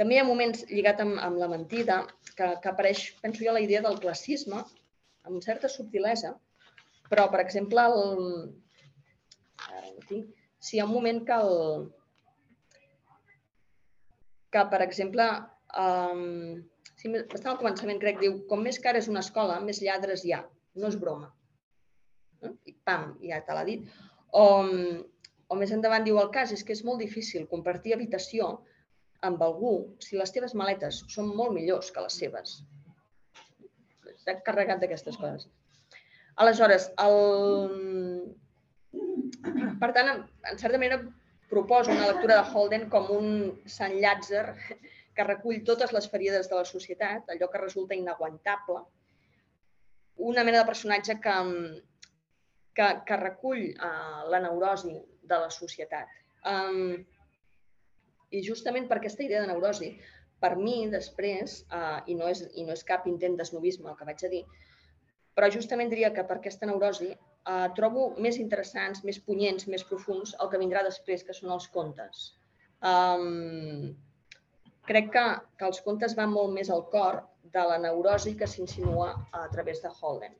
També hi ha moments lligat amb, amb la mentida que, que apareix, penso jo, la idea del classisme amb certa subtilesa, però, per exemple, el... Si hi ha un moment que el, que, per exemple, um, si està al començament, crec, diu, com més cara és una escola, més lladres hi ha. No és broma. No? I pam, ja te l'ha dit. O, o més endavant diu, el cas és que és molt difícil compartir habitació amb algú si les teves maletes són molt millors que les seves. Està carregat d'aquestes coses. Aleshores, el... per tant, en certa manera, proposo una lectura de Holden com un Sant Llàtzer que recull totes les ferides de la societat, allò que resulta inaguantable, una mena de personatge que, que, que recull uh, la neurosi de la societat. Um, I justament per aquesta idea de neurosi, per mi, després, uh, i, no és, i no és cap intent d'esnovisme el que vaig a dir, però justament diria que per aquesta neurosi uh, trobo més interessants, més punyents, més profuns el que vindrà després, que són els contes. Um, crec que, que els contes van molt més al cor de la neurosi que s'insinua a través de Holden.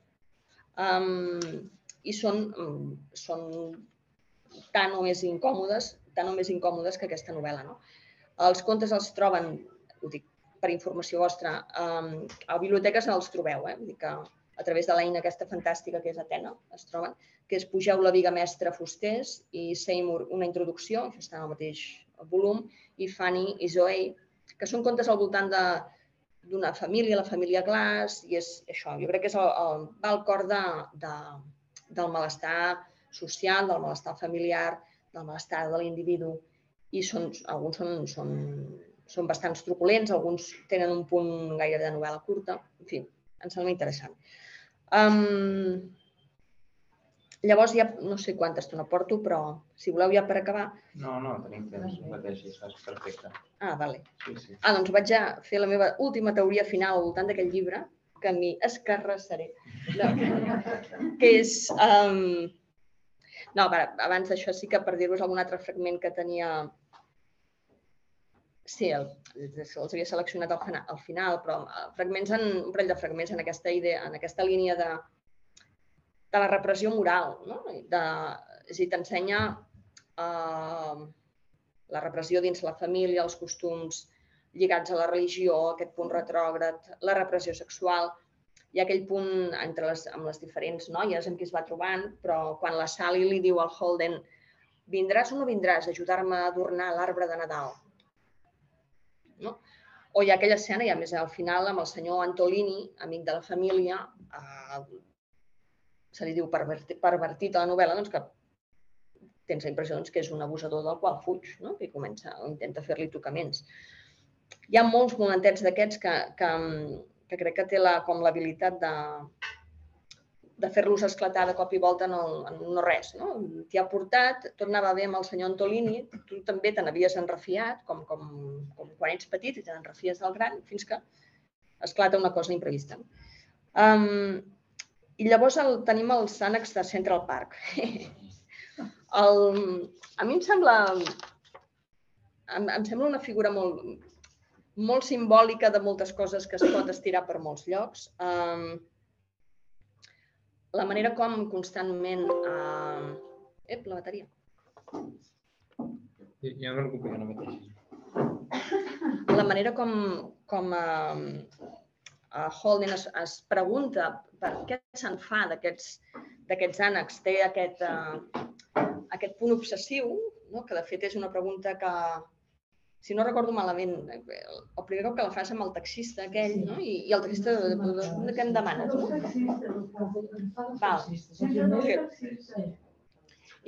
Um, I són, són tan o més incòmodes, tan o més incòmodes que aquesta novel·la. No? Els contes els troben, ho dic per informació vostra, um, a biblioteques els trobeu, eh? Vull dir que a través de l'eina aquesta fantàstica que és Atena, es troben, que és Pugeu la Viga Mestra Fusters i Seymour, una introducció, que està en el mateix volum, i Fanny i Zoe, que són contes al voltant de d'una família, la família Glass, i és això, jo crec que és el, el, va al cor de, de, del malestar social, del malestar familiar, del malestar de l'individu, i són, alguns són, són, són bastant truculents, alguns tenen un punt gairebé de novel·la curta, en fi, em sembla interessant. Um, llavors ja no sé quanta estona porto, però si voleu ja per acabar... No, no, tenim temps, no pateixis, és perfecte. Ah, vale. Sí, sí. Ah, doncs vaig a fer la meva última teoria final al voltant d'aquest llibre, que m'hi escarrassaré. [LAUGHS] No, que és... Um... No, abans d'això sí que per dir-vos algun altre fragment que tenia Sí, el, els havia seleccionat al, al final, però eh, fragments en, un parell de fragments en aquesta idea, en aquesta línia de, de la repressió moral. No? De, és a dir, t'ensenya uh, la repressió dins la família, els costums lligats a la religió, aquest punt retrògrad, la repressió sexual. Hi ha aquell punt entre les, amb les diferents noies amb qui es va trobant, però quan la Sally li diu al Holden vindràs o no vindràs a ajudar-me a adornar l'arbre de Nadal? No? O hi ha aquella escena, ja més al final, amb el senyor Antolini, amic de la família, eh, se li diu pervertit, pervertit a la novel·la, doncs que tens la impressió doncs, que és un abusador del qual fuig, no? que comença intenta fer-li tocaments. Hi ha molts momentets d'aquests que, que, que crec que té la, com l'habilitat de, de fer-los esclatar de cop i volta no, no res. No? T'hi ha portat, tot anava bé amb el senyor Antolini, tu també te n'havies enrefiat, com, com, com quan ets petit i te n'enrefies del gran, fins que esclata una cosa imprevista. Um, I llavors el, tenim els ànecs de Central Park. [LAUGHS] el, a mi em sembla, em, em sembla una figura molt, molt simbòlica de moltes coses que es pot estirar per molts llocs. Um, la manera com constantment... Uh... Ep, la bateria. Ja no recupero ara mateix. La manera com, com uh, uh, Holden es, es pregunta per què se'n fa d'aquests ànecs, té aquest, uh, aquest punt obsessiu, no? que de fet és una pregunta que, si no recordo malament, el primer cop que la fas amb el taxista aquell, no? I, i el taxista, de què em demanes? No? Val.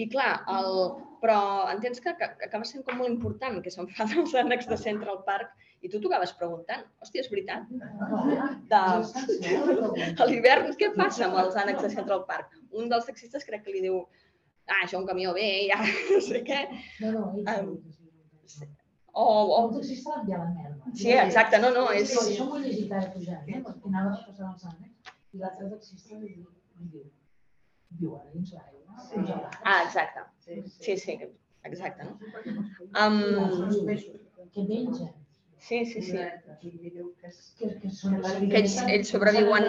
I clar, el... però entens que, que, que acaba sent com molt important que se'n fa dels ànecs de Central Park i tu t'ho acabes preguntant. Hòstia, és veritat? De... A l'hivern, què passa amb els ànecs de Central Park? Un dels taxistes crec que li diu ah, això un camió bé, ja [LAUGHS] no sé què. No, no, o, o... El taxista ja la merda. Sí, exacte, no, no, és... Sí, això m'ho he llegit ara pujant, eh? perquè anava a passar els anys, i l'altre taxista li diu, diu, viu ara dins l'aigua, sí. Ah, exacte. Sí, sí, exacte, no? Um... Què menja? Sí, sí, sí. Que, que, Que ells- ells sobreviuen-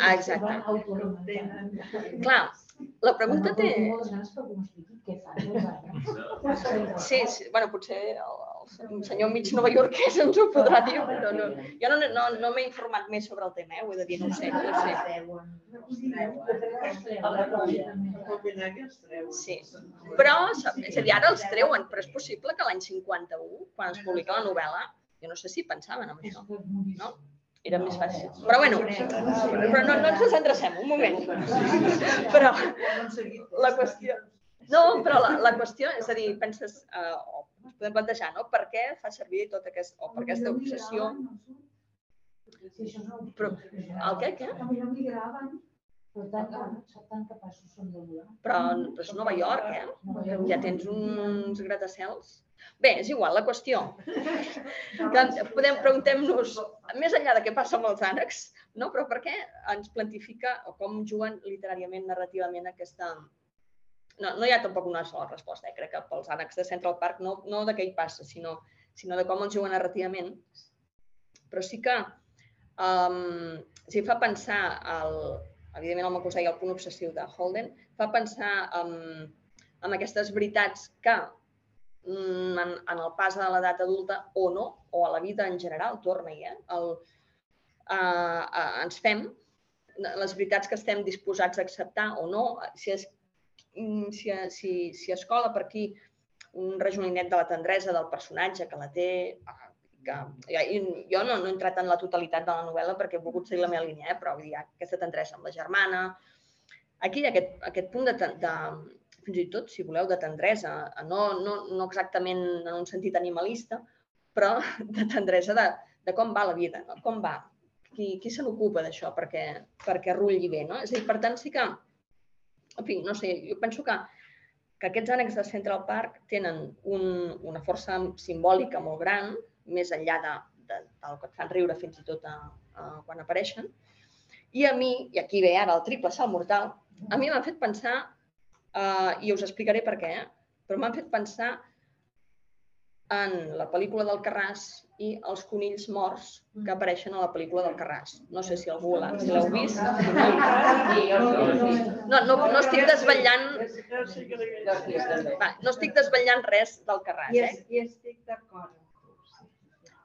Ah, exacte. Clar, la pregunta té... Que. Sí, sí, bueno, potser el, el senyor mig novaiorquès ens ho podrà dir, però no, jo no, no, no m'he informat més sobre el tema, eh? ho he de dir, no ho sé, no ho sé. Sí. Però, és a dir, ara els treuen, però és possible que l'any 51, quan es publica la novel·la, jo no sé si pensaven en això, no? Era més fàcil. Però bueno, però no, no ens desendrecem, un moment. Però la qüestió... No, però la, la qüestió, és a dir, penses, eh, o ens podem plantejar, no? Per què fa servir tot aquest, o per aquesta obsessió Però, el què, què? Migraven, però tan, tan, tan capaços són de volar. Però, però és Nova York, eh? Ja tens uns gratacels. Bé, és igual, la qüestió. [LAUGHS] Podem, preguntem-nos, més enllà de què passa amb els ànecs, no? però per què ens plantifica o com juguen literàriament, narrativament aquesta... No, no hi ha tampoc una sola resposta, eh? crec que pels ànecs de Central Park, no, no de què hi passa, sinó, sinó de com els juguen narrativament. Però sí que um, si fa pensar, el, evidentment el Macusai, el punt obsessiu de Holden, fa pensar en, en aquestes veritats que mm, en, en el pas de l'edat adulta o no, o a la vida en general, torna-hi, eh? El, uh, uh, ens fem les veritats que estem disposats a acceptar o no, si mm, si, si, si es cola per aquí un rejoninet de la tendresa del personatge que la té, ah, que jo no, no he entrat en la totalitat de la novel·la perquè he volgut seguir la meva línia, eh? però hi ha aquesta tendresa amb la germana. Aquí hi ha aquest, aquest punt de, de, fins i tot, si voleu, de tendresa, no, no, no exactament en un sentit animalista, però [LAUGHS] de tendresa de, de com va la vida, no? com va, qui, qui se n'ocupa d'això perquè, perquè rulli bé. No? És a dir, per tant, sí que, en fi, no sé, jo penso que, que aquests ànecs de Central Park tenen un, una força simbòlica molt gran, més enllà de, de, del que et fan riure fins i tot a, a, quan apareixen. I a mi, i aquí ve ara el triple salt mortal, a mi m'han fet pensar, uh, i us explicaré per què, eh? però m'han fet pensar en la pel·lícula del Carràs i els conills morts que apareixen a la pel·lícula del Carràs. No sé si algú l'ha si l'heu vist. No, no, no estic desvetllant, va, no estic desvetllant res del Carràs, eh? I estic d'acord.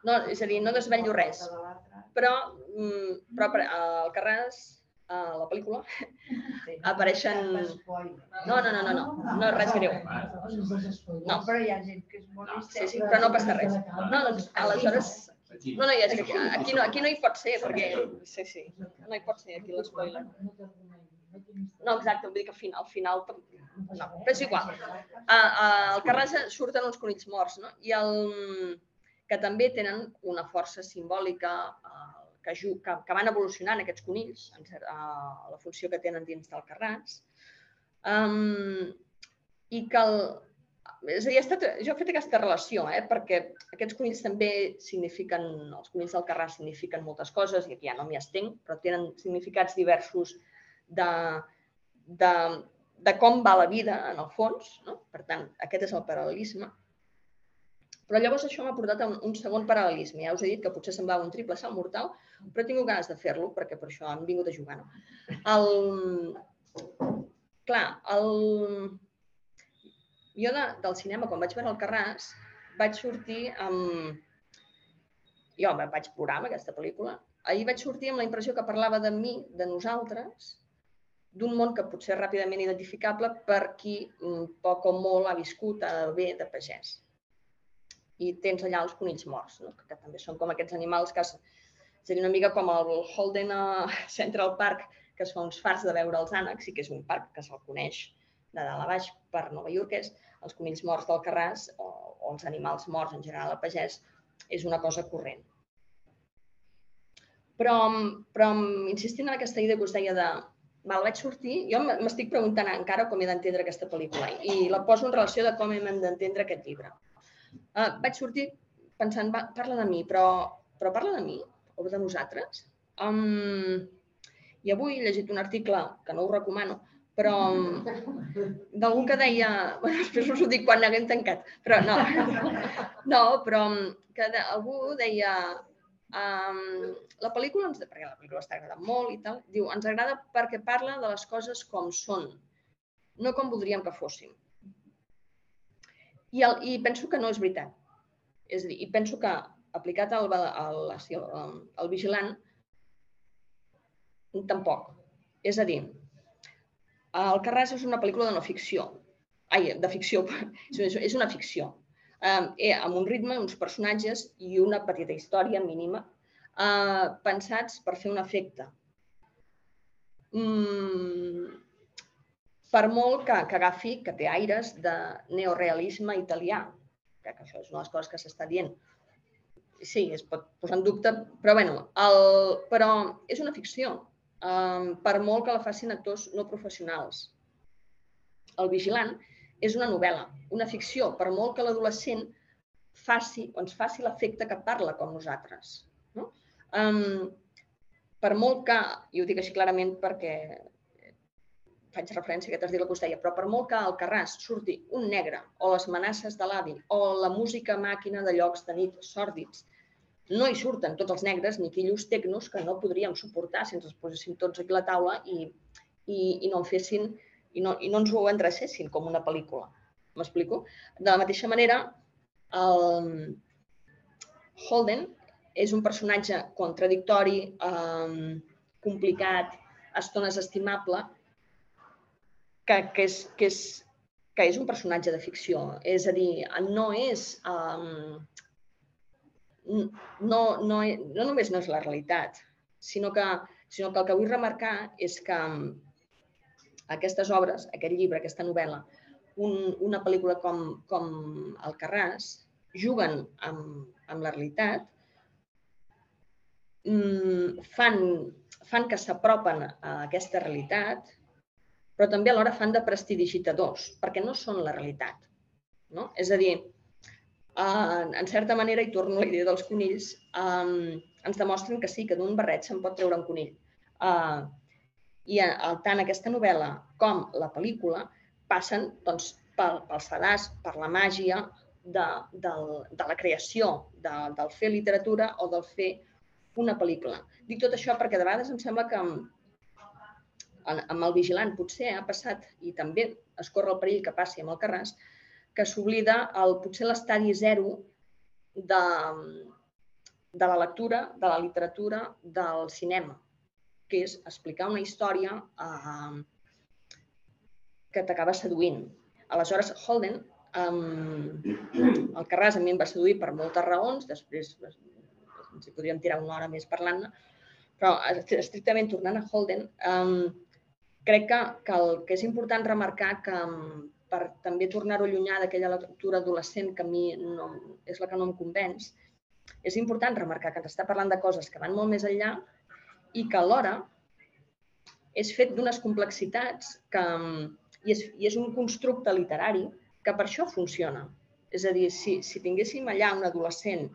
No, és a dir, no desvetllo res. Però, mm, però per- al Carràs, a la pel·lícula, [LAUGHS] Sí. apareixen... No, no, no, no, no, no res greu. No. Però hi ha gent que és molt Sí, histèrica. sí, però no passa res. No, doncs, aleshores... No, no, ja és que aquí, no, aquí no hi pot ser, perquè... Sí, sí, no hi pot ser aquí l'espoiler. No, exacte, vull dir que al final, al final no, però és igual. A, a, al Carràs surten uns conills morts, no? I el, que també tenen una força simbòlica eh, que, que, que van evolucionant aquests conills, en a la funció que tenen dins del Carràs. Um, I que el, és a dir, estat, jo he fet aquesta relació, eh, perquè aquests conills també signifiquen, els conills del Carràs signifiquen moltes coses, i aquí ja no m'hi estenc, però tenen significats diversos de, de, de com va la vida, en el fons. No? Per tant, aquest és el paral·lelisme. Però llavors això m'ha portat a un, un segon paral·lelisme. Ja us he dit que potser semblava un triple salt mortal, però he tingut ganes de fer-lo, perquè per això hem vingut a jugar. No? El... Clar, el... jo de, del cinema, quan vaig veure el Carràs, vaig sortir amb... Jo me vaig plorar amb aquesta pel·lícula. Ahir vaig sortir amb la impressió que parlava de mi, de nosaltres, d'un món que potser és ràpidament identificable per qui poc o molt ha viscut a bé de pagès. I tens allà els conills morts, no? que també són com aquests animals que... Seria una mica com el Holden a [LAUGHS] Central Park, que es fa uns fars de veure els ànecs, i que és un parc que se'l coneix de dalt a baix per Nova Yorkès, els conills morts del Carràs o, o els animals morts en general a pagès és una cosa corrent. Però, però insistint en aquesta idea que us deia de val, vaig sortir, jo m'estic preguntant encara com he d'entendre aquesta pel·lícula i la poso en relació de com hem d'entendre aquest llibre. Uh, vaig sortir pensant, va, parla de mi, però, però parla de mi o de nosaltres? Um, I avui he llegit un article, que no ho recomano, però d'algú que deia, bueno, després us ho dic quan haguem tancat, però no, [LAUGHS] no, però que de, algú deia, um, la pel·lícula, ens, perquè la pel·lícula està agradant molt i tal, diu, ens agrada perquè parla de les coses com són, no com voldríem que fossin. I, el, I penso que no és veritat. És a dir, i penso que aplicat al, al, al, al vigilant, tampoc. És a dir, el Carràs és una pel·lícula de no ficció. Ai, de ficció, [LAUGHS] és una ficció. Eh, amb un ritme, uns personatges i una petita història mínima eh, pensats per fer un efecte. Mm, per molt que, que agafi, que té aires de neorealisme italià, que, que això és una de les coses que s'està dient. Sí, es pot posar en dubte, però bueno, el, però és una ficció, um, per molt que la facin actors no professionals. El vigilant és una novel·la, una ficció, per molt que l'adolescent faci o ens faci l'efecte que parla com nosaltres. No? Um, per molt que, i ho dic així clarament perquè faig referència a que t'has dit la costella, però per molt que al Carràs surti un negre, o les amenaces de l'avi, o la música màquina de llocs de nit sòrdids, no hi surten tots els negres ni quillos tecnos que no podríem suportar si ens els poséssim tots aquí a la taula i, i, i no fessin i no, i no ens ho endrecessin com una pel·lícula. M'explico? De la mateixa manera, el Holden és un personatge contradictori, eh, complicat, a estones estimable, que, que, és, que, és, que és un personatge de ficció. És a dir, no és... Um, no, no, no només no és la realitat, sinó que, sinó que el que vull remarcar és que aquestes obres, aquest llibre, aquesta novel·la, un, una pel·lícula com, com El Carràs, juguen amb, amb la realitat, mm, fan, fan que s'apropen a aquesta realitat però també alhora fan de prestidigitadors, perquè no són la realitat. No? És a dir, eh, en certa manera, i torno a la idea dels conills, ens demostren que sí, que d'un barret se'n pot treure un conill. Eh, I tant aquesta novel·la com la pel·lícula passen doncs, pel, pel sedàs, per la màgia de, del, de la creació, de, del fer literatura o del fer una pel·lícula. Dic tot això perquè de vegades em sembla que amb el vigilant potser ha passat, i també es corre el perill que passi amb el Carràs, que s'oblida potser l'estadi zero de, de la lectura, de la literatura, del cinema, que és explicar una història eh, que t'acaba seduint. Aleshores, Holden, eh, el Carràs a mi em va seduir per moltes raons, després ens hi podríem tirar una hora més parlant-ne, però estrictament tornant a Holden, eh, crec que, que el que és important remarcar que mm, per també tornar-ho allunyar d'aquella lectura adolescent que a mi no, és la que no em convenç, és important remarcar que ens està parlant de coses que van molt més enllà i que alhora és fet d'unes complexitats que, mm, i, és, i és un constructe literari que per això funciona. És a dir, si, si tinguéssim allà un adolescent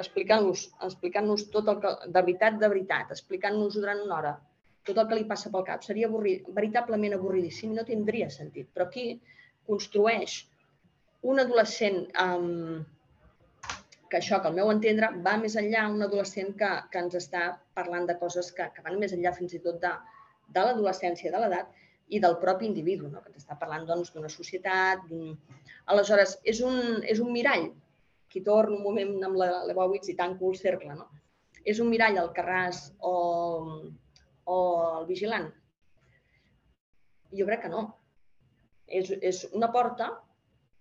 explicant-nos explicant, tot el que, de veritat, de veritat, explicant-nos durant una hora tot el que li passa pel cap. Seria avorrit, veritablement avorridíssim, no tindria sentit. Però aquí construeix un adolescent um, que això, que al meu entendre, va més enllà, un adolescent que, que ens està parlant de coses que, que van més enllà fins i tot de, de l'adolescència, de l'edat, i del propi individu, no? que ens està parlant doncs, d'una doncs, societat. Aleshores, és un, és un mirall, qui torna un moment amb la Lebowitz i tanco el cercle, no? És un mirall al Carràs o, o el vigilant? Jo crec que no. És, és una porta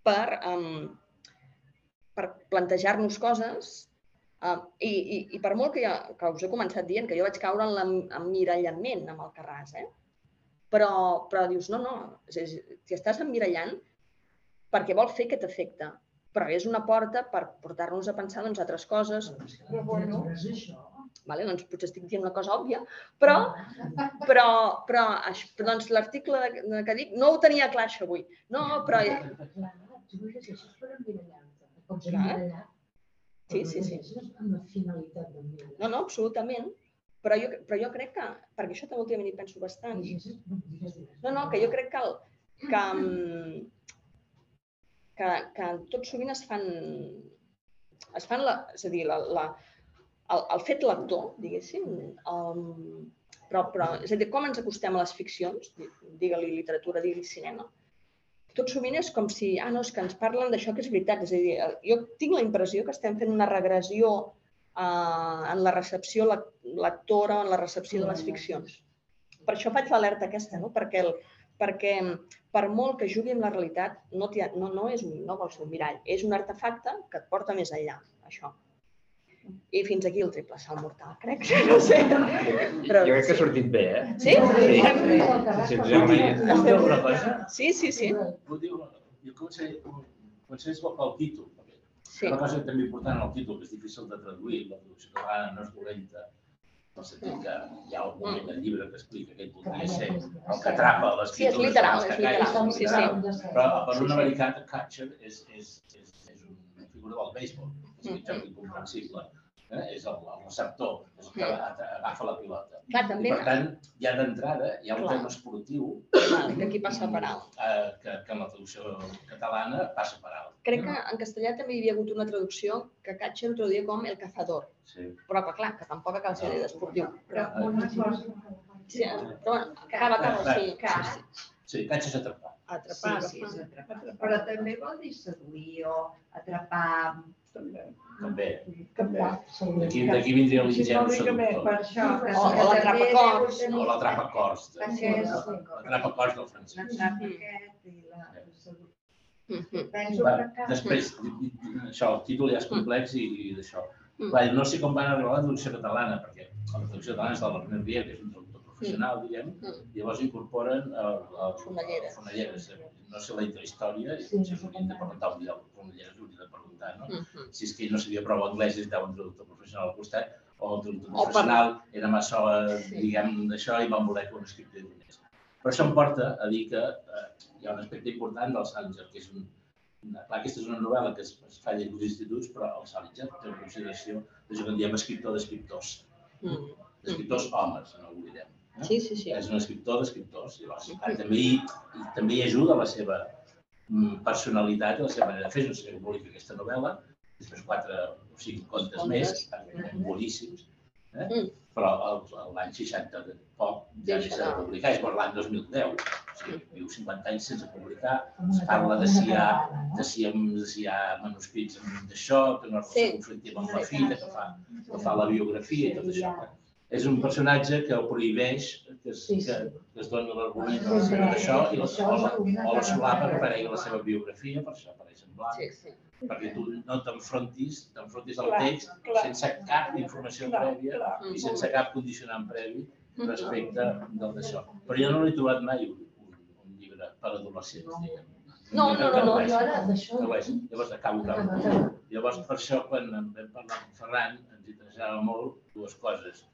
per, um, per plantejar-nos coses uh, i, i, i per molt que, ja, que us he començat dient que jo vaig caure en l'emmirallament amb el Carràs, eh? però, però dius, no, no, si estàs emmirallant perquè vol fer aquest efecte, però és una porta per portar-nos a pensar doncs, altres coses. Però bueno, és això. Vale? Doncs potser estic dient una cosa òbvia, però, però, però, però doncs l'article que dic no ho tenia clar això avui. No, però... Clar, Sí, sí, sí. amb la finalitat. No, no, absolutament. Però jo, però jo crec que, perquè això també últimament hi penso bastant, no, no, que jo crec que, el, que, mm, que, que tot sovint es fan, es fan la, és a dir, la, la, el, el fet lector, diguéssim, um, però, però, és a dir, com ens acostem a les ficcions, di- digue-li literatura, digue-li cinema, tot sovint és com si, ah, no, és que ens parlen d'això que és veritat. És a dir, jo tinc la impressió que estem fent una regressió eh, en la recepció lec- lectora, en la recepció de les ficcions. Per això faig l'alerta aquesta, no? perquè, el, perquè per molt que jugui amb la realitat, no, no, no és un, no vol ser un mirall, és un artefacte que et porta més enllà, això. I fins aquí el triple salt mortal, crec, [LAUGHS] no sé. Però, jo crec que ha sortit bé, eh? Sí? Sí. Sí, Sí, cosa? Sí, sí, sí. Una cosa? Jo potser és pel títol. sí. Una cosa també important en el títol, que és difícil de traduir, la traducció catalana no és dolenta, en el sentit que hi ha un moment del llibre que explica que ell podria ser el que atrapa les Sí, és literal, és literal. Sí, sí. Però per Sí, un sí. americà, catcher és, és, és, és una figura del béisbol, és mitjà incomprensible. Eh? És el, el receptor, és el que agafa la pilota. Clar, I també, per tant, ja d'entrada hi ha un Clar. tema esportiu que aquí passa per alt. eh, que, que en la traducció catalana passa per alt. Crec que en castellà també hi havia hagut una traducció que Catcher ho traduïa com el cazador, Sí. però que clar, que tampoc acaba de ser d'esportiu. Però una cosa, Sí, però bueno, acaba, acaba, sí, sí, sí. Sí, catxa és atrapar. sí, Atrapar, sí, és atrapar. Però també vol dir seduir o atrapar. També. Segur. D'aquí d'aquí vindria l'ingenu seductor. O- o també l'atrapacors, O l'atrapacors. de- L'atrapacors del francès. la... Mhm. Va, que cal... Després, això, el títol ja és complex i, i d'això. Mm. No sé com van arribar a la traducció catalana, perquè la traducció catalana és del Bernat Riera, que és un traductor professional, diguem, Mm. llavors incorporen el, el, Fonelleres. el Fonelleres. No sé la intrahistòria, i Sí, potser no sé s'haurien de preguntar un Fonelleres, ho hauria de preguntar, no? Mhm. Si és que no sabia prou anglès i necessitava un traductor professional al costat, o el traductor O per- professional era massa, Sí. diguem, d'això i van voler que un escriptor donés. Però això em porta a dir que eh, hi ha un aspecte important del Salinger, que és un, una, clar, aquesta és una novel·la que es, es fa llegir als instituts, però el Salinger té una consideració d'això que en diem escriptor d'escriptors, Mhm. d'escriptors homes, no ho oblidem. Eh? Sí, sí, sí. És un escriptor d'escriptors. Llavors, clar, també, hi, i també hi ajuda la seva mm, personalitat i la seva manera de fer. No sé que publica aquesta novel·la, després quatre o cinc contes Contes. més, evidentment boníssims, eh? Mm. però el- l'any 60 de poc ja Deixa deixa de publicar, és per l'any 2010. O sigui, viu 50 anys sense publicar, es una parla de si hi ha, no? de si, hi ha, de si hi ha manuscrits d'això, té una relació Sí. conflictiva amb la filla, que fa, que fa la biografia i tot això. És un personatge que ho prohibeix que es, Sí, que, sí. que es doni l'argument Sí, de sí. d'això i la, o és la, o la solapa que aparegui la seva biografia, per això apareix en blanc, Sí, sí. perquè tu no t'enfrontis, t'enfrontis al text clar. sense cap informació Clar, prèvia clar. i sense cap condicionant previ Mhm. respecte del d'això. Però jo no l'he trobat mai un, un, un llibre per adolescents, diguem. No, no, no, no. Jo ara d'això... Llavors, acabo, acabo. Acaba. Llavors, per això, quan vam parlar amb Ferran, ens interessava molt dues coses.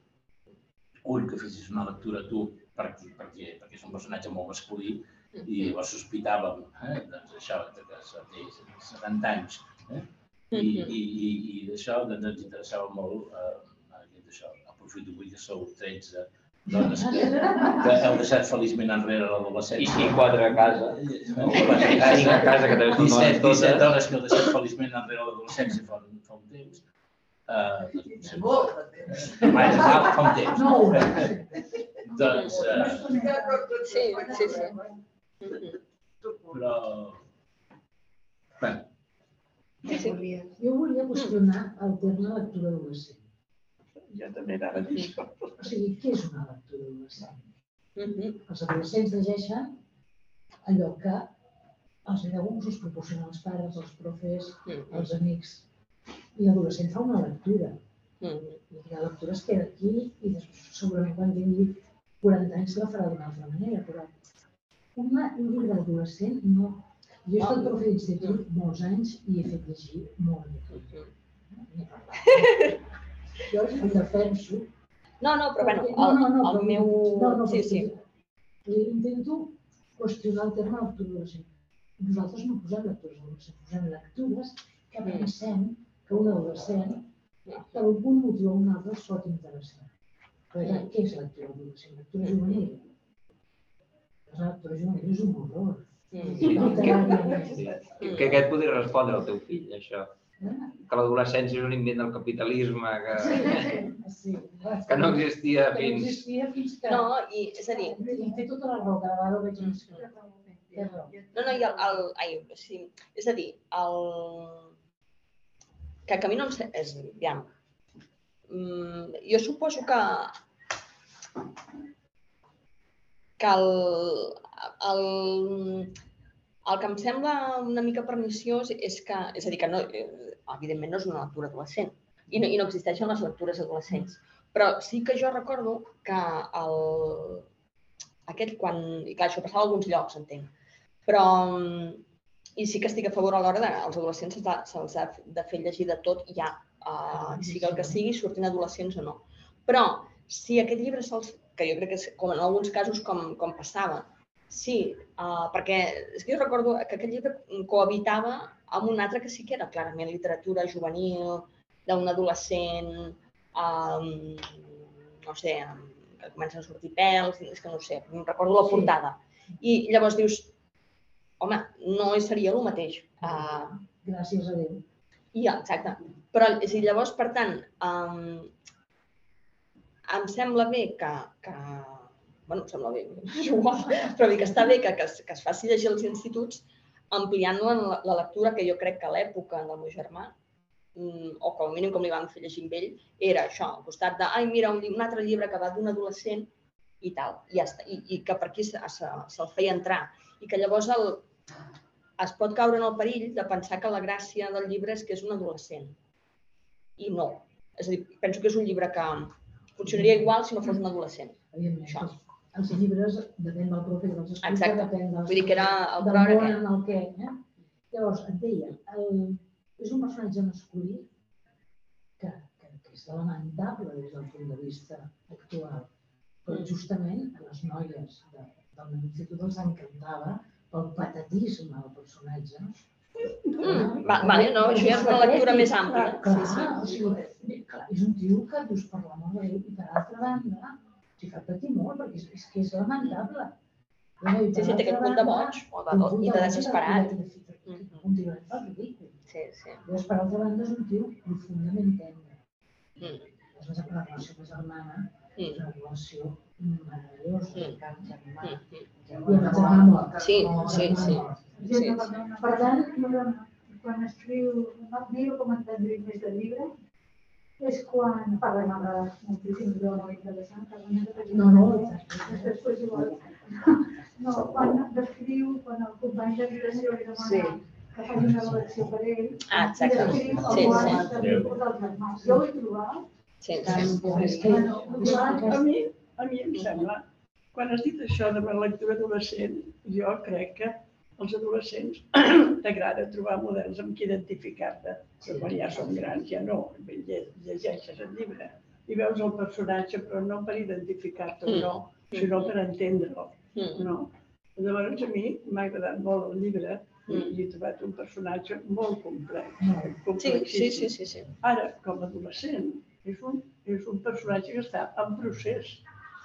Un, que fessis una lectura tu, perquè, perquè, perquè és un personatge molt masculí, i llavors sospitàvem, eh, doncs això, que té 70 anys, eh? I, Mhm. i, i, i d'això doncs, ens interessava molt, eh, aquest, això, aprofito avui que sou 13 dones que, que heu deixat feliçment enrere I, l'adolescència. i quatre a casa. O Cinc a casa, que també són 17, dones 17 totes. dones que heu deixat feliçment enrere l'adolescència fa, fa un temps. Molt de temps. mai, fa, un temps. No, doncs, uh, Sí, sí, sí. Però... Bé, Sí. jo volia qüestionar el terme lectura adolescent. Jo també anava a dir això. O sigui, què és una lectura adolescent? Mhm. Els adolescents llegeixen allò que els pedagogs us proporcionen els pares, els profes, els amics. I l'adolescent fa una lectura. Mhm. I la lectura es queda aquí i després segurament quan tingui 40 anys la farà d'una altra manera, però una, un llibre adolescent no. Jo he estat profe d'institut molts anys i he fet llegir molt. N'he parlat. Jo em defenso. No, no, però bueno, no, el, no, no, el però- meu... No, no, Sí, sí. Intento qüestionar el terme lectura adolescent. Nosaltres no posem lectures adolescents, posem lectures que Mm. Que un adolescent per algun motiu o un altre es pot interessar. Però clar, què és lectura adolescent? Lectura juvenil. La lectura juvenil és un horror. Mm. Res. Que què et podria respondre al teu fill, això? Eh? Que l'adolescència és un invent del capitalisme, que, Sí, clar, que no existia que no fins... existia fins que... No, i és a dir, I té tota la raó, cada vegada ho veig més clar. No, no, i el, el ai, sí, és a dir, el... que, que a mi no em és, ja, mm, jo suposo que que el, el, el que em sembla una mica perniciós és que, és a dir, que no, eh, evidentment no és una lectura adolescent i no, i no existeixen les lectures adolescents, però sí que jo recordo que el, aquest quan, i clar, això passava a alguns llocs, entenc, però mm, i sí que estic a favor a l'hora de als adolescents se'ls ha, de fer llegir de tot ja, uh, sigui el que sigui, sortint adolescents o no. Però si aquest llibre se'ls, que jo crec que és com en alguns casos com, com passava, sí, uh, perquè és que jo recordo que aquest llibre cohabitava amb un altre que sí que era clarament literatura juvenil, d'un adolescent, um, no sé, que comencen a sortir pèls, és que no ho sé, recordo la portada. I llavors dius, home, no seria el mateix. Uh, Gràcies a Déu. i, exacte. Però, dir, llavors, per tant, um, em sembla bé que, que bueno, em sembla bé, [LAUGHS] és igual, però dir que està bé que, que, es, que es faci llegir als instituts ampliant-lo en la, la lectura que jo crec que a l'època del meu germà, mm, o com a mínim com li vam fer llegir amb ell, era això, al costat de, ai, mira, un, un altre llibre que va d'un adolescent i tal, i, ja està, i, i que per aquí se- se- se'l feia entrar. I que llavors el, es pot caure en el perill de pensar que la gràcia del llibre és que és un adolescent. I no. És a dir, penso que és un llibre que funcionaria igual si no fos un adolescent. Evidentment, Això. els, llibres depèn del profe que els explica, Exacte. depèn dels, Vull dir que era el del món aquest. en el que... Eh? Llavors, et deia, el, és un personatge masculí que, que, que és lamentable des del punt de vista actual, però justament a les noies de, del meu institut els encantava pel patatisme del personatge. Mm, va, vale, no, això ja és una lectura més àmplia. Clar, Sí, sí. o sigui, clar, és un tio que dius per l'amor de Déu, i per altra banda, t'hi fa patir molt, perquè és, és que és lamentable. Per Sí, sí, té aquest punt de boig o de, punt i de desesperat. de- de- de- Mhm. Un tio que fa el ridícul. Sí, sí. Llavors, per altra banda, és un tio profundament tendre. Mm. Llavors, la relació amb la germana és Mm. una relació meravellosa. Mm. Cap germà. Mm. I la germà mort. Sí, sí, sí. Sí, Per tant, quan escriu, el millor com entendré més del llibre, és quan parlem ara moltíssim d'una molt interessant, que de No, no, Després igual. No, quan descriu, quan el company de direcció li demana Sí. que faci una redacció per ell, Ah, i exacte. descriu el Sí, sí. de l'input dels germans. Jo ho he trobat, A mi, a mi em sembla, quan has dit això de la lectura adolescent, jo crec que als adolescents [CLEARS THROAT] t'agrada trobar models amb qui identificar-te, però quan ja som grans ja no, lle- llegeixes el llibre i veus el personatge, però no per identificar-te o no, sinó per entendre'l. Mm. No. Llavors a mi m'ha agradat molt el llibre i, Mm. he trobat un personatge molt complex. Sí, sí, sí, sí, sí. Ara, com a adolescent, és un, és un personatge que està en procés.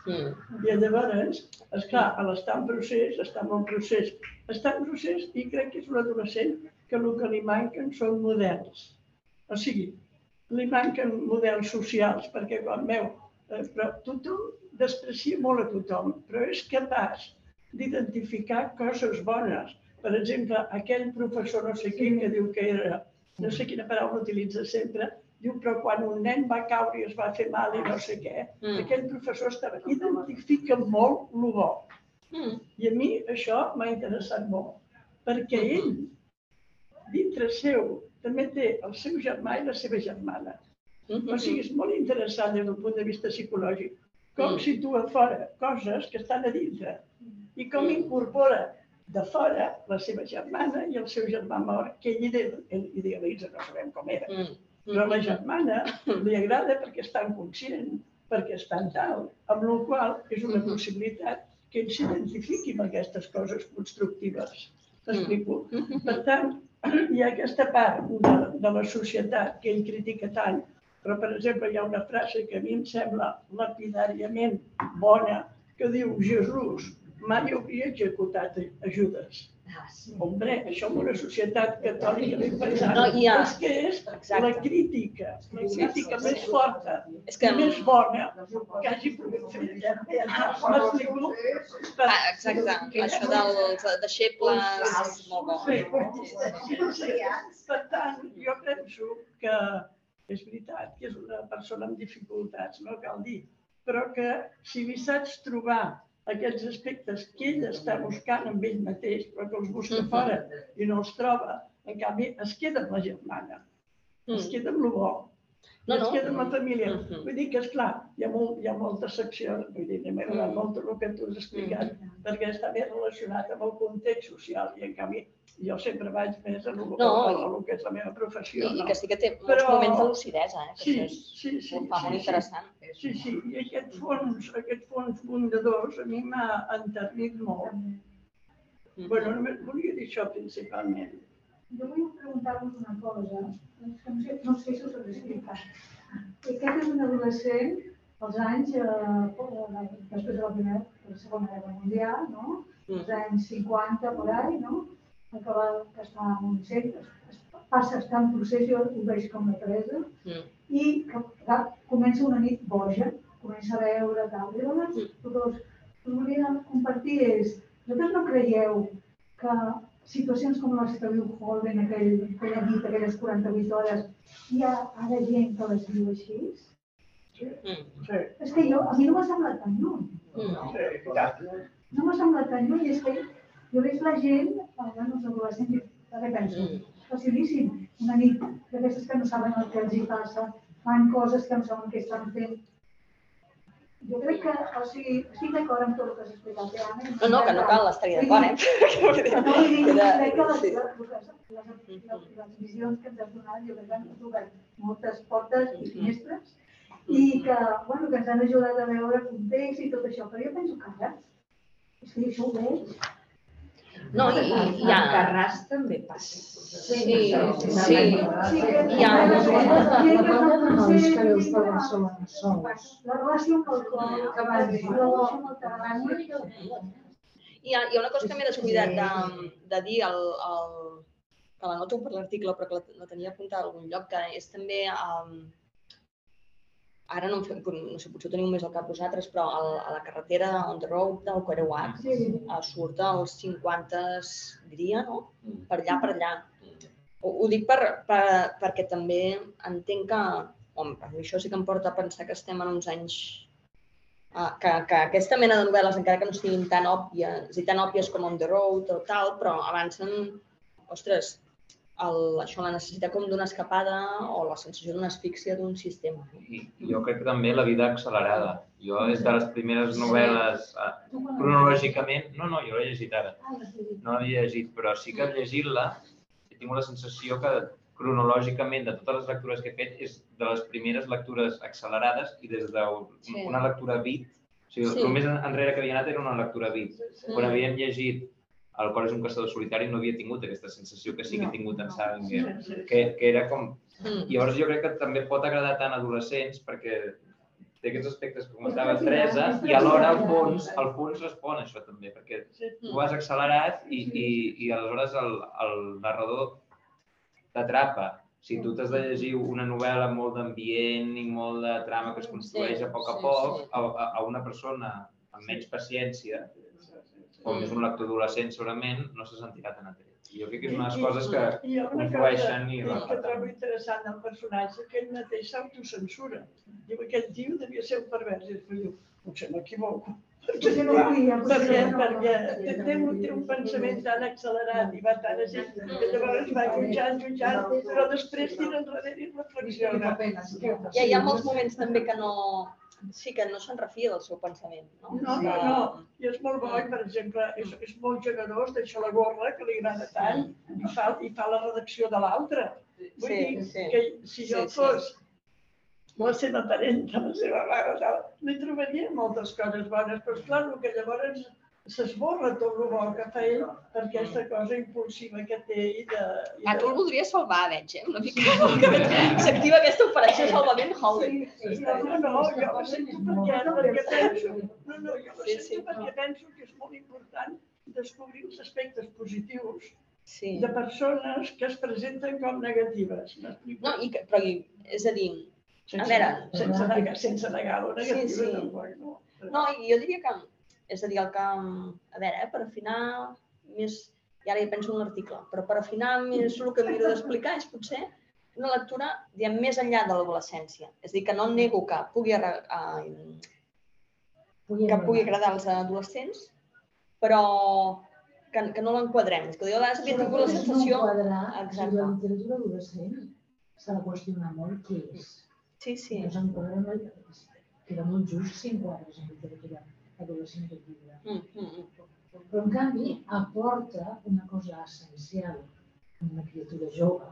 Mm. I llavors, esclar, a l'estar en procés, està en un procés, està en procés i crec que és un adolescent que el que li manquen són models. O sigui, li manquen models socials, perquè quan veu, eh, però tothom desprecia molt a tothom, però és capaç d'identificar coses bones. Per exemple, aquell professor no sé quin que diu que era, no sé quina paraula utilitza sempre, diu, però quan un nen va caure i es va fer mal i no sé què, Mm. aquell professor estava, identifica molt el bo. Mm. I a mi això m'ha interessat molt, perquè ell, dintre seu, també té el seu germà i la seva germana. Mm. O sigui, és molt interessant des del punt de vista psicològic, com Mm. situa fora coses que estan a dintre i com Mm. incorpora de fora la seva germana i el seu germà mort, que ell idealitza, no sabem com era. Mm. Però la germana li agrada perquè és tan conscient, perquè és tan tal, amb la qual és una Mhm. possibilitat que ell s'identifiqui amb aquestes coses constructives. T'explico? Mm. Per tant, hi ha aquesta part de, de la societat que ell critica tant, Però, per exemple, hi ha una frase que a mi em sembla lapidàriament bona, que diu Jesús mai hauria executat ajudes. Ah, sí. Hombre, això en una societat catòlica ben pensant, No, ha- és que és Exacte. la crítica, la crítica més forta És que... i més bona que hagi pogut fer també. M'explico? Ah, exacte, això dels deixebles és molt bo. Sí, sí, sí. Per tant, jo penso que és veritat que és una persona amb dificultats, no cal dir, però que si li saps trobar aquests aspectes que ell està buscant amb ell mateix, però que els busca fora i no els troba, en canvi es queda amb la germana, es Mm. queda amb el bo, No, no. queda amb la família. Mhm. Vull dir que, esclar, hi ha, molt, hi ha moltes seccions, vull dir, m'ha agradat Mm. molt el que tu has explicat, perquè està més relacionat amb el context social i, en canvi, jo sempre vaig més a el, No, a, i- a, el que és la meva professió. I, i no? que sí que té molts Però- moments de lucidesa, eh? Que Sí, això és, sí, sí. ho fa molt sí, sí. interessant. Sí, sí, i aquest fons, aquest fons bondadors a mi m'ha enternit molt. Mhm. Bueno, només volia dir això principalment. Jo vull preguntar-vos una cosa, és no sé, si us ho explicat. Aquest és un adolescent als anys, eh, després de la primera, de la segona guerra mundial, no? Mm. als anys 50, per ahí, no? Va, que està en un centre, passa a estar en procés, jo ho veig com la Teresa, Mm. i que, que comença una nit boja, comença a veure tal. I llavors, Mm. el que us, us volia compartir és, vosaltres no creieu que situacions com les que viu Holden, aquell, aquella nit, aquelles 48 hores, hi ha ara gent que les viu així? Mm. Sí, És que jo, a mi no m'ha semblat tan lluny. Mm. sí, No m'ha semblat tan lluny, és que jo veig la gent, eh, bueno, els adolescents, i també penso, Mm. facilíssim, una nit d'aquestes que no saben el que els hi passa, fan coses que no saben què estan fent. Jo crec que, o sigui, estic d'acord amb tot el que has explicat, i No, no, que no cal estar-hi d'acord, eh? [LAUGHS] No, vull dir, crec que les, les, les, les, les visions que ens has donat, jo crec que han obert moltes portes i finestres i que, bueno, que ens han ajudat a veure context i tot això, però jo penso que ara, que jo això ho veig. No, i, i hi A ha... Carràs també passa. Sí, sí. Hi ha- Els procés, que veus per la- Barcelona sols. La relació amb el Que vas dir. el. Hi ha, hi ha una cosa que m'he descuidat de, de dir al, al, que la noto per l'article, però que la, la tenia apuntada a algun lloc, que és també... Um, ara no, em fem, no sé, potser ho teniu més al cap vosaltres, però al, a la carretera on the road del Quereuac Sí, uh, surt als 50, diria, no? Per allà, per allà. Ho, ho dic per, per, perquè també entenc que, home, a això sí que em porta a pensar que estem en uns anys uh, que, que aquesta mena de novel·les, encara que no siguin tan òbvies i tan òbvies com On the Road o tal, però avancen, ostres, el, això, la necessitat com d'una escapada o la sensació d'una asfíxia d'un sistema. I jo crec que també la vida accelerada. Jo és de les primeres novel·les, eh, cronològicament, no, no, jo l'he llegit ara, no l'he llegit, però sí que llegint-la he tingut la sensació que cronològicament de totes les lectures que he fet és de les primeres lectures accelerades i des Sí. d'una lectura bit, o sigui, Sí. el més enrere que havia anat era una lectura bit. Quan havíem llegit El cor és un caçador solitari no havia tingut aquesta sensació que sí que he tingut en Savinger, sí, sí. que, que era com Mm. Llavors jo crec que també pot agradar tant a adolescents perquè té aquests aspectes que comentava Teresa i alhora al fons, al fons respon a això també, perquè tu vas accelerat i, i, i aleshores el, el narrador t'atrapa. Si tu t'has de llegir una novel·la molt d'ambient i molt de trama que es construeix a poc a poc, a- a una persona amb menys paciència, com és un lector adolescent segurament, no se sentirà tan atret. I jo crec que és una de les coses que I hi ha una conflueixen i cosa que trobo interessant del personatge, que ell mateix s'autocensura. Diu, aquest tio devia ser un pervers. I després diu, potser m'equivoco. Perquè, no perquè, no. perquè té, té, un, té un pensament tan accelerat i va tan així, que llavors va jutjant, jutjant, però després tira enrere i reflexiona. Ha, hi ha molts moments també que no, sí que no se'n refia del seu pensament. No, No, no, no. I és molt bo, i per exemple, és, és molt generós, deixa la gorra, que li agrada tant, i fa, i fa la redacció de l'altre. Vull Sí, dir sí. que si jo Sí, sí. fos la seva parenta, la seva mare, tal, li trobaria moltes coses bones, però esclar, el que llavors s'esborra tot el bo que fa ell per aquesta cosa impulsiva que té i de... I Ah, de... tu el voldries salvar, veig, eh? Una mica que s'activa aquesta operació salvament Holly. No, no, jo ho sento perquè, perquè penso, no, no, jo ho Sí, sí. sento perquè penso que és molt important descobrir els aspectes positius Sí. de persones que es presenten com negatives. No, i que, però, i- és a dir, sense, a veure. sense negar, sense negar negatiu, Sí, sí. tampoc, no. no, i jo diria que, és a dir, el que, a veure, eh, per afinar més, i ara ja penso en l'article, però per afinar més el que miro d'explicar és potser una lectura, diguem, més enllà de l'adolescència. És a dir, que no nego que pugui, eh, que pugui agradar als adolescents, però que, que no l'enquadrem. És que jo a vegades havia tingut la sensació... Exacte. La literatura adolescent s'ha de qüestionar molt què és. Sí, sí. Ens enquadrem, queda molt just si enquadres en literatura adolescent aquest llibre. Mm, mm, mm. Però, en canvi, aporta una cosa essencial en una criatura jove,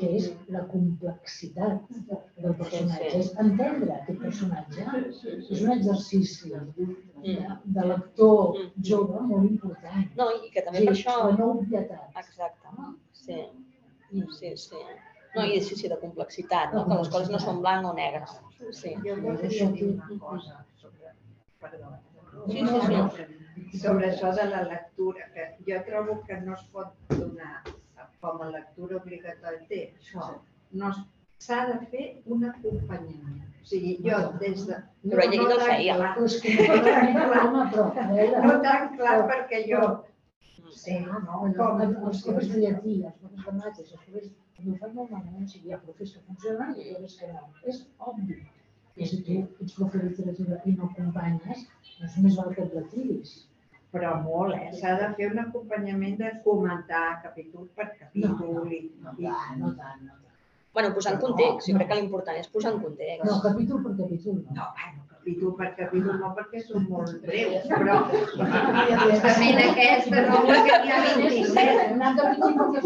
que és la complexitat del personatge. Sí, sí. És entendre aquest personatge. Sí, sí, sí. És un exercici de, de lector Mm. jove molt important. No, i que també per això... la no obvietat. Exacte. Sí, sí, sí. No, i sí, sí, de complexitat, no? que les coses no són blanc o negre. Sí. Jo voldria dir una cosa. Perdó. Sí, sí, sí. Sobre això de la lectura, que jo trobo que no es pot donar com a lectura obligatòria. Té això. No es- S'ha de fer un acompanyament. O sigui, jo des de... Però ella no el tan feia. clar, Però és que no No tan clar perquè jo... Sí, Ah, no, no, com... els, covers de llatí, els covers de mates, els covers... Ho fan molt malament, si hi ha profes que funcionen i covers que no. És obvi. Si tu ets profe de literatura i no acompanyes, doncs més val que et retiris. Però molt, eh? S'ha de fer un acompanyament de comentar capítol per capítol. i, No i, tant, no tant, no tant. Bueno, posar en context. Jo crec que l'important és posar en context. No, capítol per capítol no. No, bueno, capítol per capítol no, perquè són molt breus, però justament aquesta no, perquè n'hi ha 27. Anar capítol per.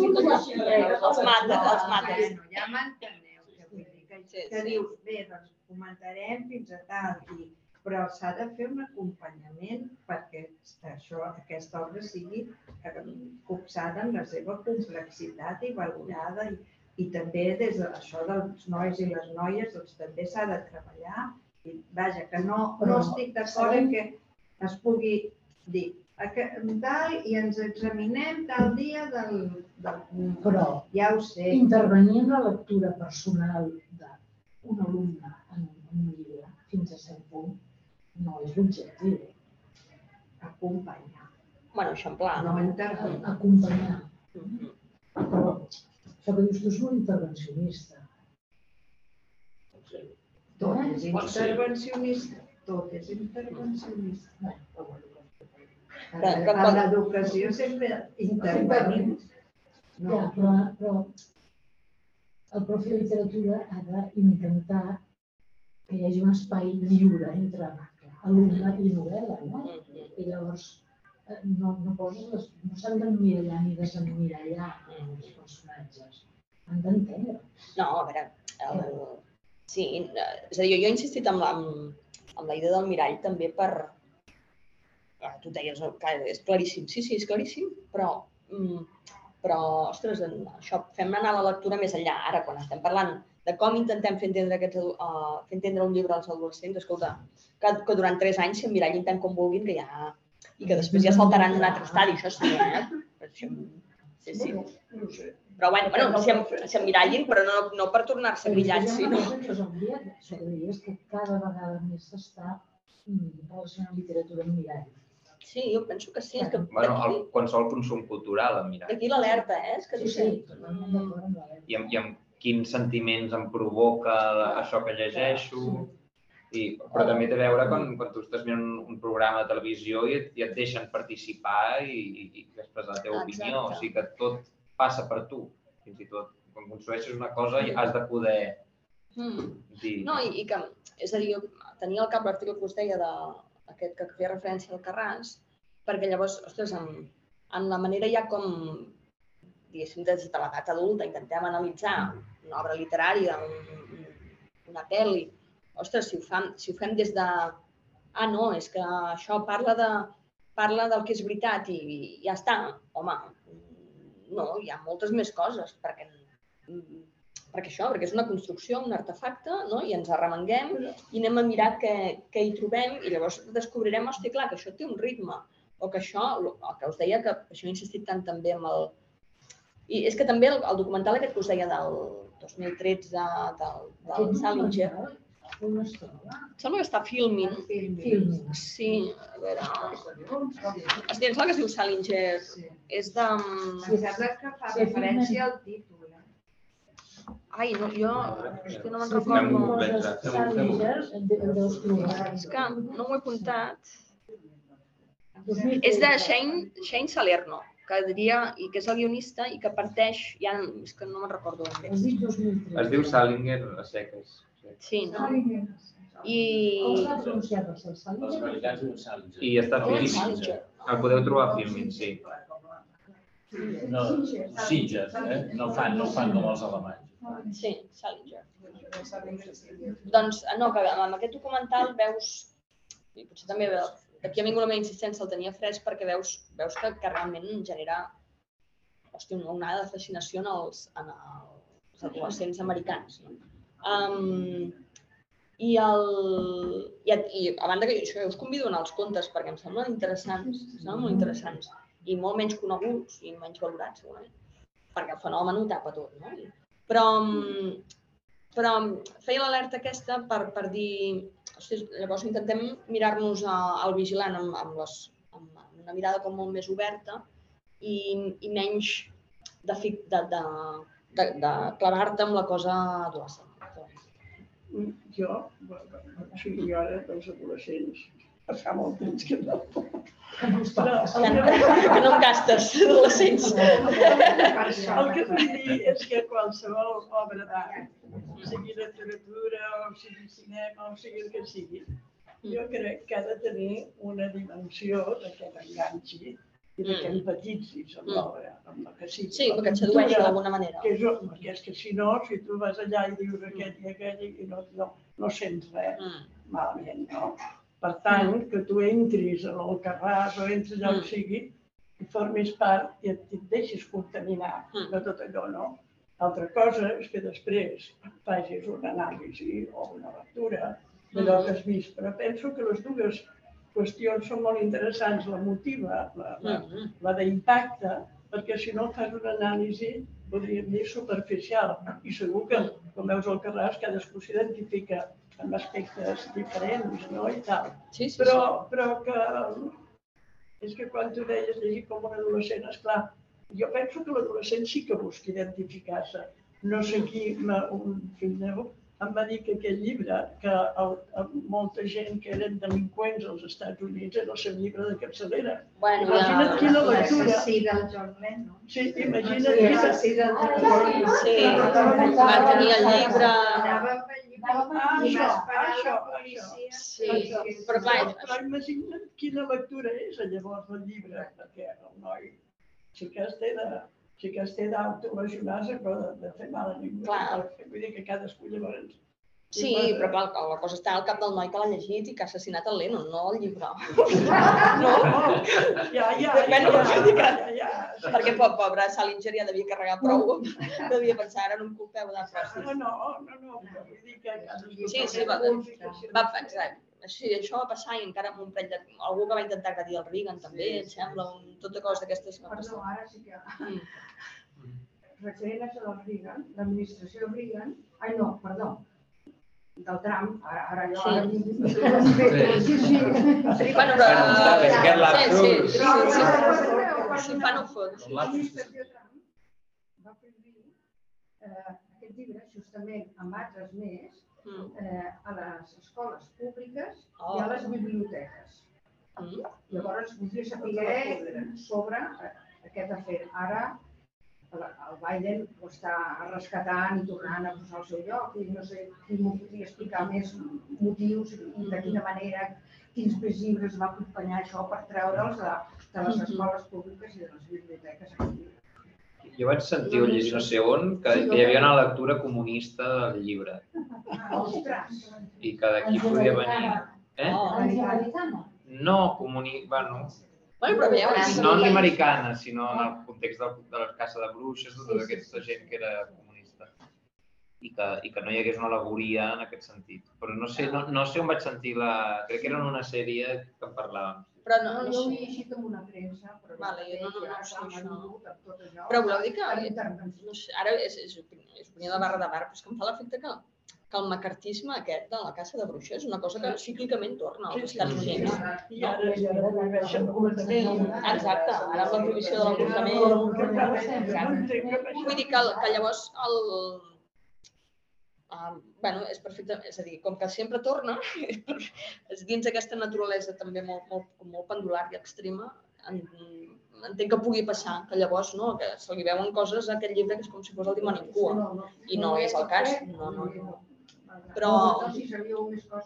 Els mata, els mata. Bueno, ja m'enteneu, que vull dir que, que dius, bé, doncs comentarem fins a tal, i, però s'ha de fer un acompanyament perquè això, aquesta obra sigui eh, copsada en la seva complexitat i valorada i, i també des de això dels nois i les noies doncs, també s'ha de treballar i vaja, que no, no estic d'acord en que es pugui dir tal i ens examinem tal dia del, del... Però Ja ho sé, intervenir en la lectura personal d'un alumne en un llibre fins a cert punt no és l'objectiu. acompanyar, Bueno, això en pla, no. Acompanyar. Mhm. Però això que dius tu és molt intervencionista. Tot és intervencionista, tot és intervencionista. Bé, però bueno, A l'educació sempre intervenim. Ja, No, però, però el profe de literatura ha d'intentar que hi hagi un espai lliure entre alumne i novel·la, no? Mhm. I llavors eh, no, no poses les, no s'han d'emmirallar ni desemmirallar els personatges. Han d'entendre. No, a veure, el... sí, és a dir, jo he insistit amb la, amb, amb la idea del mirall també per... Ah, tu deies és claríssim, sí, sí, és claríssim, però, mm, però ostres, en- això, fem anar la lectura més enllà. Ara, quan estem parlant de com intentem fer entendre, aquests, uh, fer entendre un llibre als adolescents, escolta, que, que durant tres anys s'emmirallin tant com vulguin, que ja... i que després ja saltaran un altre estadi, això sí, eh? Això, sí, sí. No sé. Però bueno, bueno si, em, si emmirallin, però no, no per tornar-se brillants, que que deies, que cada vegada més s'està mm, relacionant literatura amb mirall. Sí, jo penso que sí. És que Bueno, el, qualsevol consum cultural, em mira. d'aquí l'alerta, eh? És que Sí, sí, la I amb, i amb quins sentiments em provoca això que llegeixo. I, però també té a veure quan, quan tu estàs mirant un, un programa de televisió i et, i et deixen participar i, i, i expressar la teva opinió. O Exacte. sigui que tot passa per tu. Fins i tot, quan construeixes una cosa has de poder Mm. dir... No, i, i que, és a dir, jo tenia al cap l'article que us deia de, aquest que feia referència al Carràs, perquè llavors, ostres, en, en la manera ja com, diguéssim, des de l'edat adulta, intentem analitzar una obra literària, un, un, una pel·li, ostres, si ho, fem, si ho fem des de, ah, no, és que això parla de, parla del que és veritat i, i ja està, home, no, hi ha moltes més coses, perquè, perquè això, perquè és una construcció, un artefacte, no? i ens arremenguem i anem a mirar què, què hi trobem i llavors descobrirem, hosti, clar, que això té un ritme, o que això, el que us deia, que això he insistit tant també amb el... I és que també el, el documental aquest que us deia del 2013 del, del Salinger, troba? sembla que està filming. Filming. Sí, a veure... Es diu, em sembla que es diu Salinger. És de... Em sembla que fa Sí, referència al títol. Ai, no, jo... És que no me'n recordo. És que no m'ho he apuntat. 2013. És de Shane, Shane Salerno, que diria, i que és el guionista i que parteix, ja, és que no me'n recordo ben bé. Has dit 2013. Es diu Salinger a seques. Sí. No? I... Salinger. I està. Salinger. El podeu trobar a Filmin, sí. No, Singer, eh? No fan, no fan com els alemanys. Sí, Salinger. Doncs, eh, no, que amb aquest documental veus, i potser també d'aquí ha vingut la meva insistència, el tenia fresc perquè veus, veus que, que realment genera hosti, una onada de fascinació en els, en els adolescents americans. No? Um, i, el, i, I a banda que això, us convido a anar als contes perquè em semblen interessants, em semblen molt interessants i molt menys coneguts i menys valorats segurament, perquè el fenomen ho tapa tot. No? Però, mm, però feia l'alerta aquesta per, per dir, hosti, llavors intentem mirar-nos al vigilant amb, amb, les, amb, una mirada com molt més oberta i, i menys de, fi- de, de, de, de clavar-te amb la cosa adolescent. Jo, bueno, sigui, jo ara dels adolescents, fa molt temps que no. No Però el Que, que, que no em gastes això. el que vull dir és que qualsevol obra d'art, sigui literatura, o sigui cinema, o sigui el que sigui, jo crec que ha de tenir una dimensió de que t'enganxi i de que Mm. empatitzis amb Mm. l'obra, amb la que sigui. Sí, perquè et pintura, sedueix d'alguna manera. que és, perquè és que si no, si tu vas allà i dius aquest i aquell i no, no, no sents res, Mm. malament, no? Per tant, que tu entris en el Carràs o entris allà on Mm. sigui i formis part i et, et deixis contaminar Mm. de tot allò, no? Altra cosa és que després facis una anàlisi o una lectura d'allò Mm. que has vist, però penso que les dues qüestions són molt interessants, la motiva, la, la, Mm. la d'impacte, perquè si no fas una anàlisi, podríem dir, superficial. I segur que, com veus al Carràs, cadascú s'identifica amb aspectes diferents, no? I tal. Sí, sí, Però, però que és que quan tu deies llegir com un adolescent, esclar, jo penso que l'adolescent sí que busca identificar-se. No sé qui, un fill meu, em va dir que aquell llibre, que el, el, molta gent que eren delinqüents als Estats Units era el seu llibre de capçalera. Bueno, Imagina't quina lectura. L'assassí del John Lennon. Sí, imagina't Sí, quina... l'assassí del John Lennon. Sí, va tenir el llibre... Anava això, això. Sí, però clar, Però imagina't quina lectura és llavors del llibre, perquè el noi sí que es té de, sí que es té d'autolesionar-se, però de, de fer mal a ningú. Clar. Vull dir que cadascú llavors... Sí, però clar, la cosa està al cap del noi que l'ha llegit i que ha assassinat el Lennon, no el llibre. [LAUGHS] No, ja, ja, ja, Bueno, ja, ja, ja, sí. Perquè po- pobre Salinger ja devia carregar prou, [LAUGHS] devia pensar, ara no em culpeu de No, fràcils. no, no, no, vull dir que. Sí, sí, va- Va, exacte. Així, això va passar i encara amb un parell de... Algú que va intentar agredir el Reagan també, em sembla, un, tota cosa d'aquestes que va Perdó, passar. ara sí que... Mm. Referent a això del Reagan, l'administració Reagan... Ai, no, perdó, del Trump, ara, ara jo... Sí. Ara... Sí, sí. Bueno, però... És que és Sí, sí, sí, sí, sí. Perdoneu, Si fa no fot. L'administració Trump va prohibir eh, aquest llibre justament amb altres més Mm. eh, a les escoles públiques i Oh. a les biblioteques. Mm. Llavors, voldria saber sobre aquest afer. Ara el el Biden ho està rescatant i tornant a posar al seu lloc i no sé qui m'ho podria explicar més motius i de quina manera, quins més llibres va acompanyar això per treure'ls de, de les escoles públiques i de les biblioteques aquí. Jo vaig sentir o llegir no sé on que, que hi havia una lectura comunista del llibre Ostres! i que d'aquí podia venir. Eh? Oh. No, comuni... Bueno, Bueno, però veieu. No en americana, sinó en el context del, de la caça de bruixes, de tota aquesta gent que era comunista. I que, I que no hi hagués una alegoria en aquest sentit. Però no sé, no, no sé on vaig sentir la... Crec que era en una sèrie que en parlàvem. Però no, No, no jo ho he llegit en una premsa, però Vale, jo no- no- no amb tot allò. Però voleu dir que... No sé, ara és, és, opinió, és opinió de barra de bar, però és que em fa l'efecte que, que el macartisme aquest de la caça de bruixes és una cosa que cíclicament torna als Estats. Units. I ara, i. Exacte, ara amb la prohibició de l'avortament. Vull dir que, que llavors el, uh, bueno, és perfecte, és a dir, com que sempre torna, és dins d'aquesta naturalesa també molt, molt, molt pendular i extrema, en, entenc que pugui passar, que llavors no, que se li veuen coses a aquest llibre que és com si fos el dimoni en cua. I no és el cas, no, no, no. Però-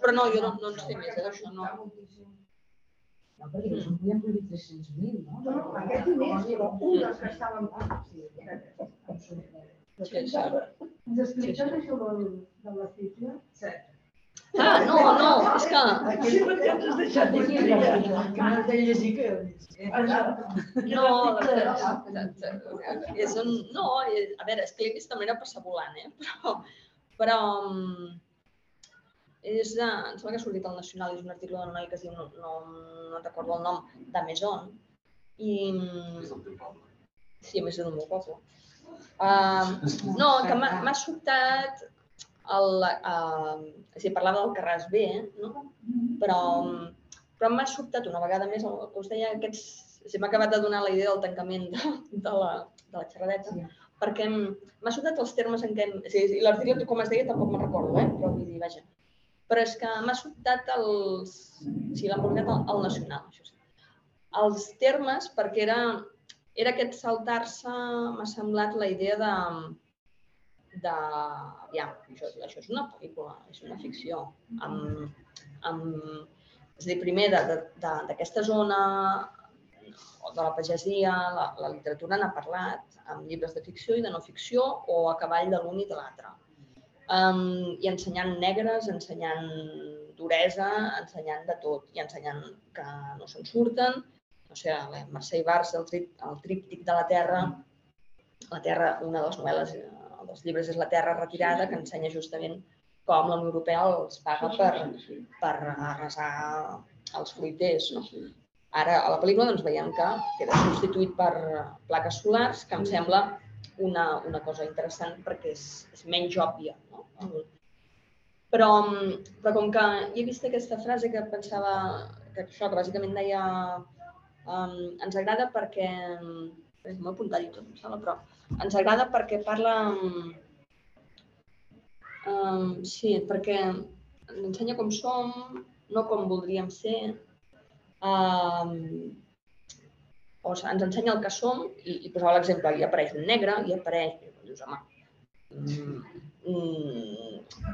però no, jo no- no en sé més, eh, d'això, no. No, perquè no se'n podien prohibir 300.000, no? No, no, aquest més, però un dels que estaven... Sí, sí. Ens expliques això del, de la ficció? Ah, no, no, és que... Sí, perquè ens has deixat de triar. Que no té llegir que... No, és un... No, eh, a veure, és que l'he vist també era passar volant, eh? Però, però mm, és de... Em sembla que ha sortit al Nacional, és un article d'una noia que es diu, no, no, no recordo el nom, de Maison. I... mm, És del teu poble. Sí, a més és del meu poble. Uh, no, que m'ha sobtat el, uh, dir, parlava del Carràs B, no? però, però m'ha sobtat una vegada més el que us deia, aquests, si m'ha acabat de donar la idea del tancament de, de, la, de la xerradeta, Sí. Perquè m'ha sobtat els termes en què... És a dir, l'article, com es deia, tampoc me'n recordo, eh? però vull dir, vaja. Però és que m'ha sobtat els... Sí, l'han publicat al, al Nacional, això sí. Els termes, perquè era, era aquest saltar-se, m'ha semblat la idea de, de, aviam, això, això és una pel·lícula, és una ficció, amb, amb, és a dir, primer d'aquesta zona o de la pagesia, la, la literatura n'ha parlat, amb llibres de ficció i de no ficció, o a cavall de l'un i de l'altre. Um, I ensenyant negres, ensenyant duresa, ensenyant de tot, i ensenyant que no se'n surten, no sé, la Mercè Ibarz, el, trip, el tríptic de la Terra, la Terra, una de les novel·les, eh, dels llibres és La Terra retirada, que ensenya justament com la Unió Europea els paga per, per arrasar els fruiters. No? Ara, a la pel·lícula, doncs, veiem que queda substituït per plaques solars, que em sembla una, una cosa interessant perquè és, és menys òbvia. No? Però, però com que he vist aquesta frase que pensava que això, que bàsicament deia um, ens agrada perquè m'ho he apuntat i tot, em sembla, però ens agrada perquè parla um, sí, perquè ens ensenya com som, no com voldríem ser, um, o sigui, ens ensenya el que som i, i posava l'exemple, hi apareix un negre, hi apareix, i dius, home, mm, mm,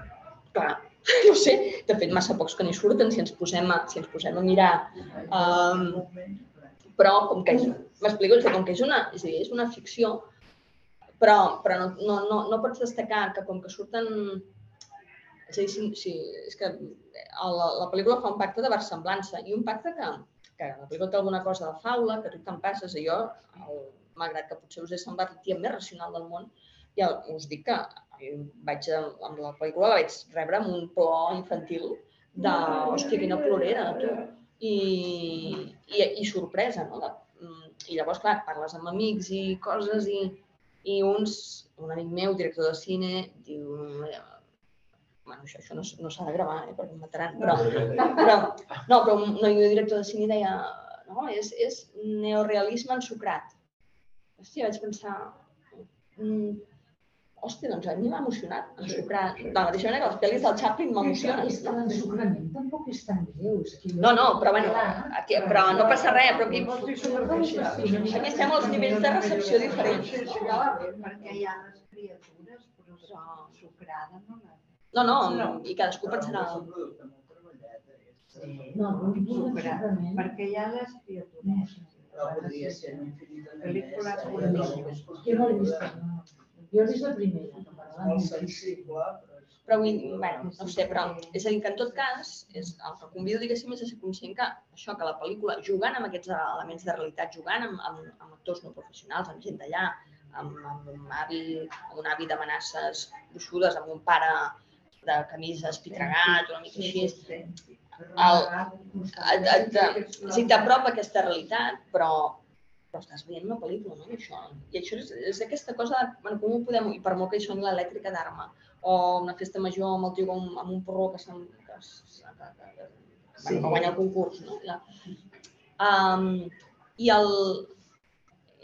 clar, [LAUGHS] no sé, de fet massa pocs que n'hi surten si ens posem a, si ens posem a mirar, um, però com que és, m'explico, com que és una, és, dir, és una ficció, però, però no, no, no, no pots destacar que com que surten... Dir, si, si, és que la, la pel·lícula fa un pacte de versemblança i un pacte que, que la pel·lícula té alguna cosa de faula, que tu te'n passes, i jo, el, malgrat que potser us he semblat el tia més racional del món, ja us dic que vaig, a- amb la pel·lícula la vaig rebre amb un plor infantil de, hòstia, quina plorera, tu. I, i, i sorpresa, no? De, mm, I llavors, clar, parles amb amics i coses i, i uns, un amic meu, director de cine, diu, eh, bueno, això, això no, no s'ha de gravar, eh, perquè em mataran, però, però, no, però un noi director de cine deia, no, és, és neorealisme ensucrat. Hòstia, vaig pensar, mm, hòstia, doncs a mi m'ha emocionat, ensucrat. De la mateixa manera que les pel·lis del Chaplin m'emocionen. És que l'ensucrament tampoc és tan greu. És que jo- No, no, però bueno, aquí, però no passa res, però aquí, aquí estem als nivells de recepció diferents. Sí, sí. Perquè hi ha les criatures, però sucrada no la... No, no, No. i cadascú pensarà... No, no, no, l'ensucrament... Perquè hi ha les criatures. Però podria ser infinitament Pel·lícules més boníssimes. Jo no l'he vist, no. Jo he vist la primera, molt sensible, però vull, bueno, no ho sé, però és a dir que en tot cas, és, el que convido, diguéssim, és a ser conscient que això, que la pel·lícula, jugant amb aquests elements de realitat, jugant amb, amb, amb actors no professionals, amb gent d'allà, amb, amb, un avi, amb un avi d'amenaces gruixudes, amb un pare de camisa espitregat, una mica així, el, et, et, et, o sigui, t'apropa aquesta realitat, però, però estàs veient una pel·lícula, no? I això, i això és, és aquesta cosa, de, bueno, com ho podem, i per molt que hi soni l'elèctrica d'arma, o una festa major amb el tio amb, amb un porró que, se'n, que, que, que, que, que, que guanya el concurs, no? Ja. Um, I el,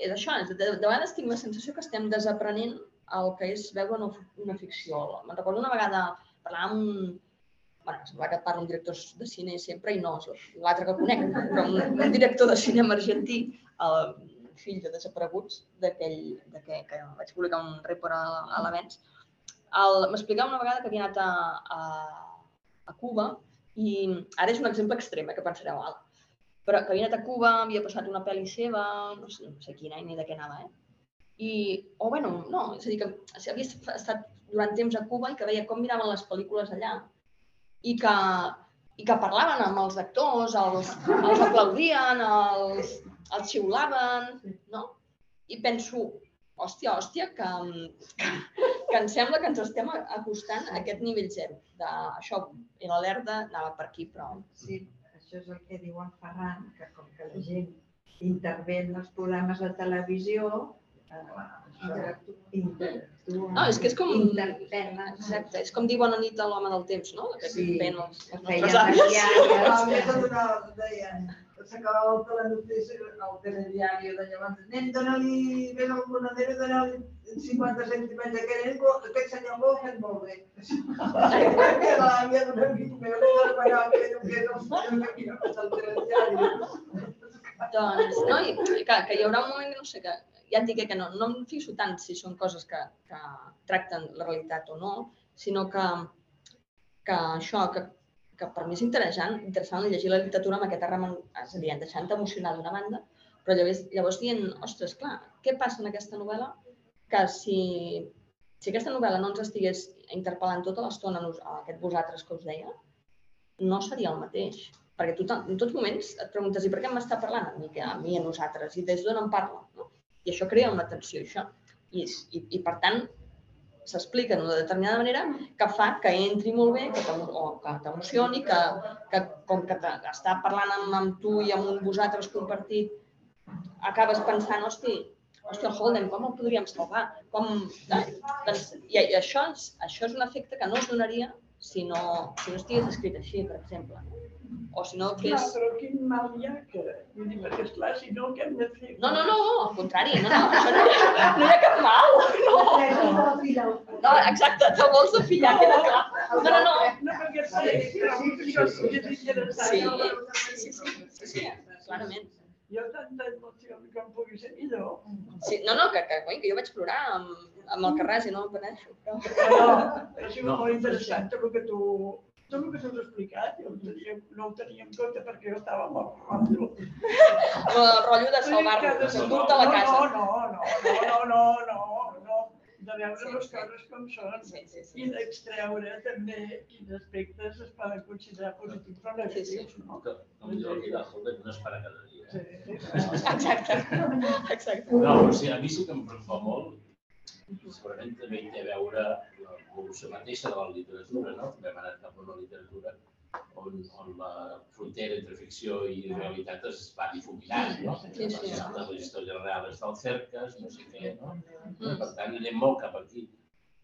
és això, és, de, de vegades tinc la sensació que estem desaprenent el que és veure una, una ficció. Me'n recordo una vegada parlar amb bueno, sembla que parlo un director de cine sempre i no, l'altre que conec, però un, un director de cinema argentí, el fill de desapareguts, d'aquell que, que vaig publicar un report a, a l'Avens, m'explicava una vegada que havia anat a, a, a Cuba i ara és un exemple extrem, eh, que pensareu, alt, però que havia anat a Cuba, havia passat una pel·li seva, no sé, no sé quin any ni de què anava, eh? I, o bueno, no, és a dir, que havia estat durant temps a Cuba i que veia com miraven les pel·lícules allà i que, i que parlaven amb els actors, els, els aplaudien, els, els xiulaven, no? I penso, hòstia, hòstia, que, que, em sembla que ens estem acostant a aquest nivell zero. De, això, i l'alerta anava per aquí, però... Sí, això és el que diu en Ferran, que com que la gent intervé en els programes de televisió, interactua, No, és que és com... Exacte, és com dir bona nit a l'home del temps, no? Que Sí. ven els, els Feia nostres avis. A donar, deien, s'acabava el telenotícia, el telediari, de llavors, nen, dona-li, ves al monedero, dona-li 50 centímetres que aquest senyor ho ha fet molt bé. Que l'àvia d'un amic meu li va pagar que no que no sabia que no el telediari. Doncs, no, i que, que hi haurà un moment, que no sé, que ja et dic que no, no em fixo tant si són coses que, que tracten la realitat o no, sinó que, que això, que, que per mi és interessant, interessant llegir la literatura amb aquesta remen... és a dir, deixant-te emocionar d'una banda, però llavors, llavors dient, ostres, clar, què passa en aquesta novel·la que si, si aquesta novel·la no ens estigués interpel·lant tota l'estona a aquest vosaltres que us deia, no seria el mateix. Perquè tu en tots moments et preguntes, i per què m'està parlant a mi, a mi, a nosaltres, i des d'on em parla? No? I això crea una tensió, això. I, i, i per tant, s'explica d'una determinada manera que fa que entri molt bé, que o que t'emocioni, que, que com que està parlant amb, amb tu i amb un vosaltres compartit, acabes pensant, hosti, el Holden, com el podríem salvar? Com... Eh? Doncs, i això, és, això és un efecte que no es donaria si no, si no estigués escrit així, per exemple. O si no Clar, fes... però quin mal hi ha que... Vull dir, perquè esclar, si no, què hem de fer? No, no, no, al contrari, no, no, això no, no hi ha cap mal. No, no exacte, te vols de fillar, queda clar. No, no, no, No, perquè que sí que és interessant. Sí, sí, sí, sí, sí, clarament. Jo tanta emoció que em pugui ser millor. Sí, no, no, que, que, que jo vaig plorar amb, amb el Carràs i no em peneixo. Però... Però ha sigut No. molt interessant tot el que tu tot el que t'has explicat, jo tenia, no ho tenia en compte perquè jo estava molt rotllo. El rotllo de salvar-lo, de s'endur-te a la casa. No, no, no, no, no, no, no, no, de veure Sí, les sí. coses com són Sí, sí, sí. i d'extreure també quins aspectes es poden considerar positius o negatius, no? Que, com diu el Vidal, no es para cada dia. Sí, sí. Exacte, [LAUGHS] exacte. No, o sigui, a mi sí que em preocupa molt, segurament també hi té a veure l'evolució mateixa de la literatura, no? Hem anat cap a una literatura on, on la frontera entre ficció i realitat es va difuminant, no? Sí, sí. Les històries reals del cerques, no sé què, no? Per tant, anem molt cap aquí.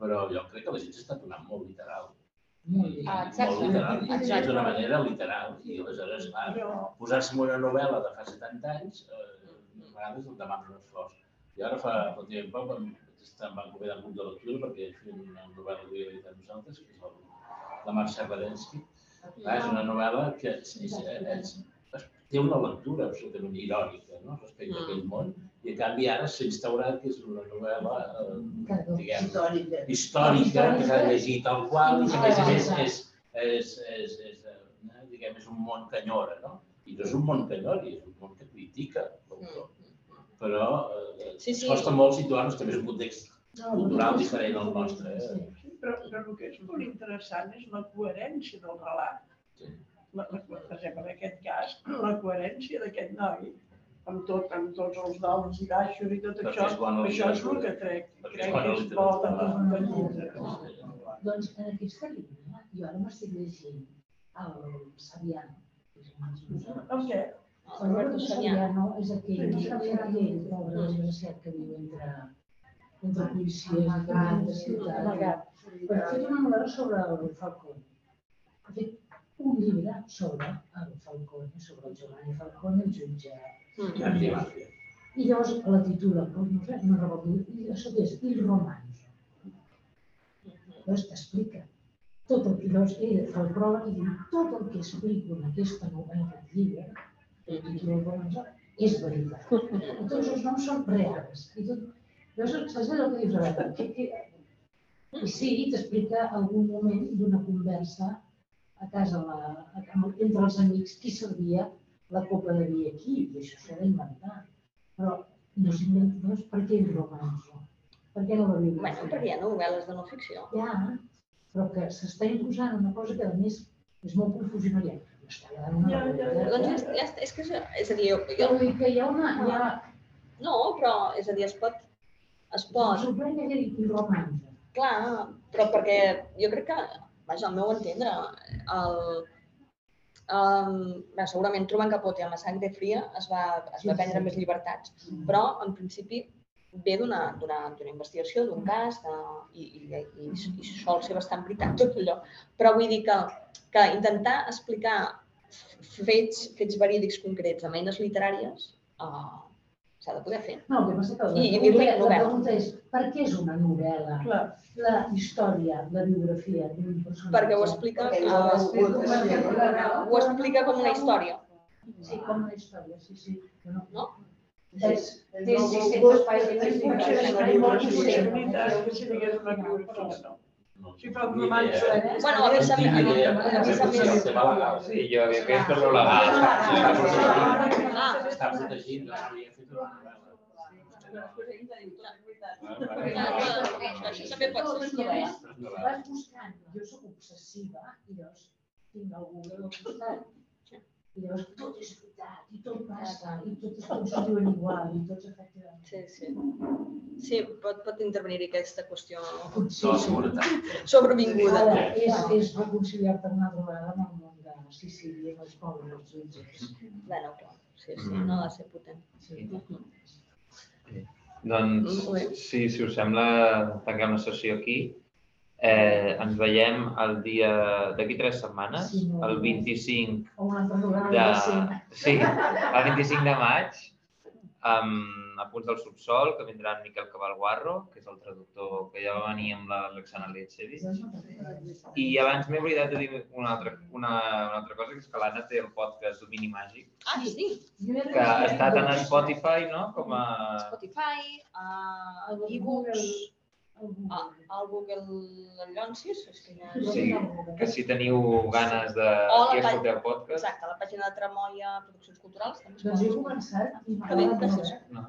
Però jo crec que la gent s'està tornant molt literal. Molt bé. Ah. Molt literal. Exacte. D'una manera literal. I aleshores, clar, Però, posar-se en una novel·la de fa 70 anys, eh, a vegades el demana un esforç. I ara fa relativament poc vam, estar, vam convidar un grup de lectura perquè fem una novel·la que havíem editat nosaltres, que és el, la Marxa Radensky. Ah, és una novel·la que és, és, és, és, té una lectura absolutament irònica no? respecte a aquell món i en canvi ara s'ha instaurat que és una novel·la eh, diguem, Històrica. històrica que s'ha de llegir tal qual i que a més a més és, és, és, és, eh, diguem, és un món que enyora, no? I no és un món que enyori, és un món que critica l'autor. Però eh, Sí, ens sí. costa molt situar-nos també en un context cultural diferent al nostre. Eh? Però, però el que és molt interessant és la coherència del relat. Sí. La, la, per exemple, en aquest cas, la coherència d'aquest noi, amb, tot, amb tots els dols i baixos i tot Perquè això, és això és el que crec, és crec que és bo de, de llibre. Doncs en aquesta línia, jo ara m'estic llegint el escriptor. El què? El Roberto Saviano és aquell, pobre desgraciat que viu entre, entre policies i camins de ciutat. Amagat. Però ha fet una novel·la sobre el Falcón. Ha fet un llibre sobre el Falcón, sobre el Giovanni Falcón, el jutge. Mm. I llavors la titula, no, no sé, no recordo, i això és Il Romanzo. Llavors t'explica tot el que llavors ell fa el pròleg i diu tot el que explico en aquesta novel·la, en aquest llibre, el és veritat. I tots els noms són reals. I tot... Llavors, saps allò que dius, a veure, que. I sí, t'explica algun moment d'una conversa a casa la, entre els amics qui servia la copa de vi aquí, i això s'ha d'inventar. Però no s'inventa, doncs, per què el romanzo? Per què no la Bíblia? Bueno, perquè hi ha novel·les de no ficció. Ja, però que s'està imposant una cosa que a més és molt confusionària. Ja, ja, ja. Doncs és, que és, és a dir, jo, Jo vull que hi ha una... Hi ha, no, però és a dir, es pot, es pot, sorprèn que digui el romanzo. clar, però perquè jo crec que, vaja, al meu entendre, el, um, bé, segurament Truman Capote amb la sangre fria es va, es va prendre sí. més llibertats, però en principi ve d'una investigació, d'un cas, de, i, i, i, i sol ser bastant veritat tot allò. Però vull dir que, que intentar explicar fets, fets verídics concrets amb eines literàries uh, s'ha de poder fer. No, el que passa que la I- i pregunta, dir-li la novel·la. pregunta és per què és una novel·la? Clar, La història, la biografia d'un personatge. Perquè ho explica, Perquè uh, ho explica. ho explica com una història. Sí, com una història, sí, sí. No? No? És té molt 600 gust, pàgines potser i és potser una molt possibilitat que si digués una biografia, no. No, eh? Bueno, a sembla, a mi, a sembla... tema legal. Sí, jo havia fet per lo legal. Està protegint, no s'havia fet una novel·la. això també pot ser. Vas buscant, jo sóc obsessiva i llavors tinc el Google al costat. I llavors tot és veritat, i tot passa, i totes coses s'ho diuen igual, i tots efectivament. Sí, sí. Sí, pot, pot intervenir-hi aquesta qüestió No, sí. seguretat. sobrevinguda. Ara, és, és reconciliar-te una altra vegada amb el món de Sicília, amb els pobres, els jutges. Bueno, clar, sí, sí, no ha de ser potent. Sí. Doncs, Molt bé. sí, si us sembla, tanquem la sessió aquí. Eh, ens veiem el dia d'aquí tres setmanes, Sí, no. el 25 O una altra vegada de... Sí, el 25 de maig, amb a punts del subsol, que vindrà en Miquel Cabalguarro, que és el traductor que ja va venir amb l'Alexandra Lietxevi. I abans m'he oblidat de dir una altra, una, una altra cosa, que és que l'Anna té el podcast Domini Màgic, Ah, sí, que està tant a Spotify no? com a... Spotify, a El e-books, al Google Llonsis, és que ja... Sí, que si teniu ganes de que escolteu podcast... Exacte, la pàgina de Tremolla Produccions Culturals Doncs he començat i eh? No,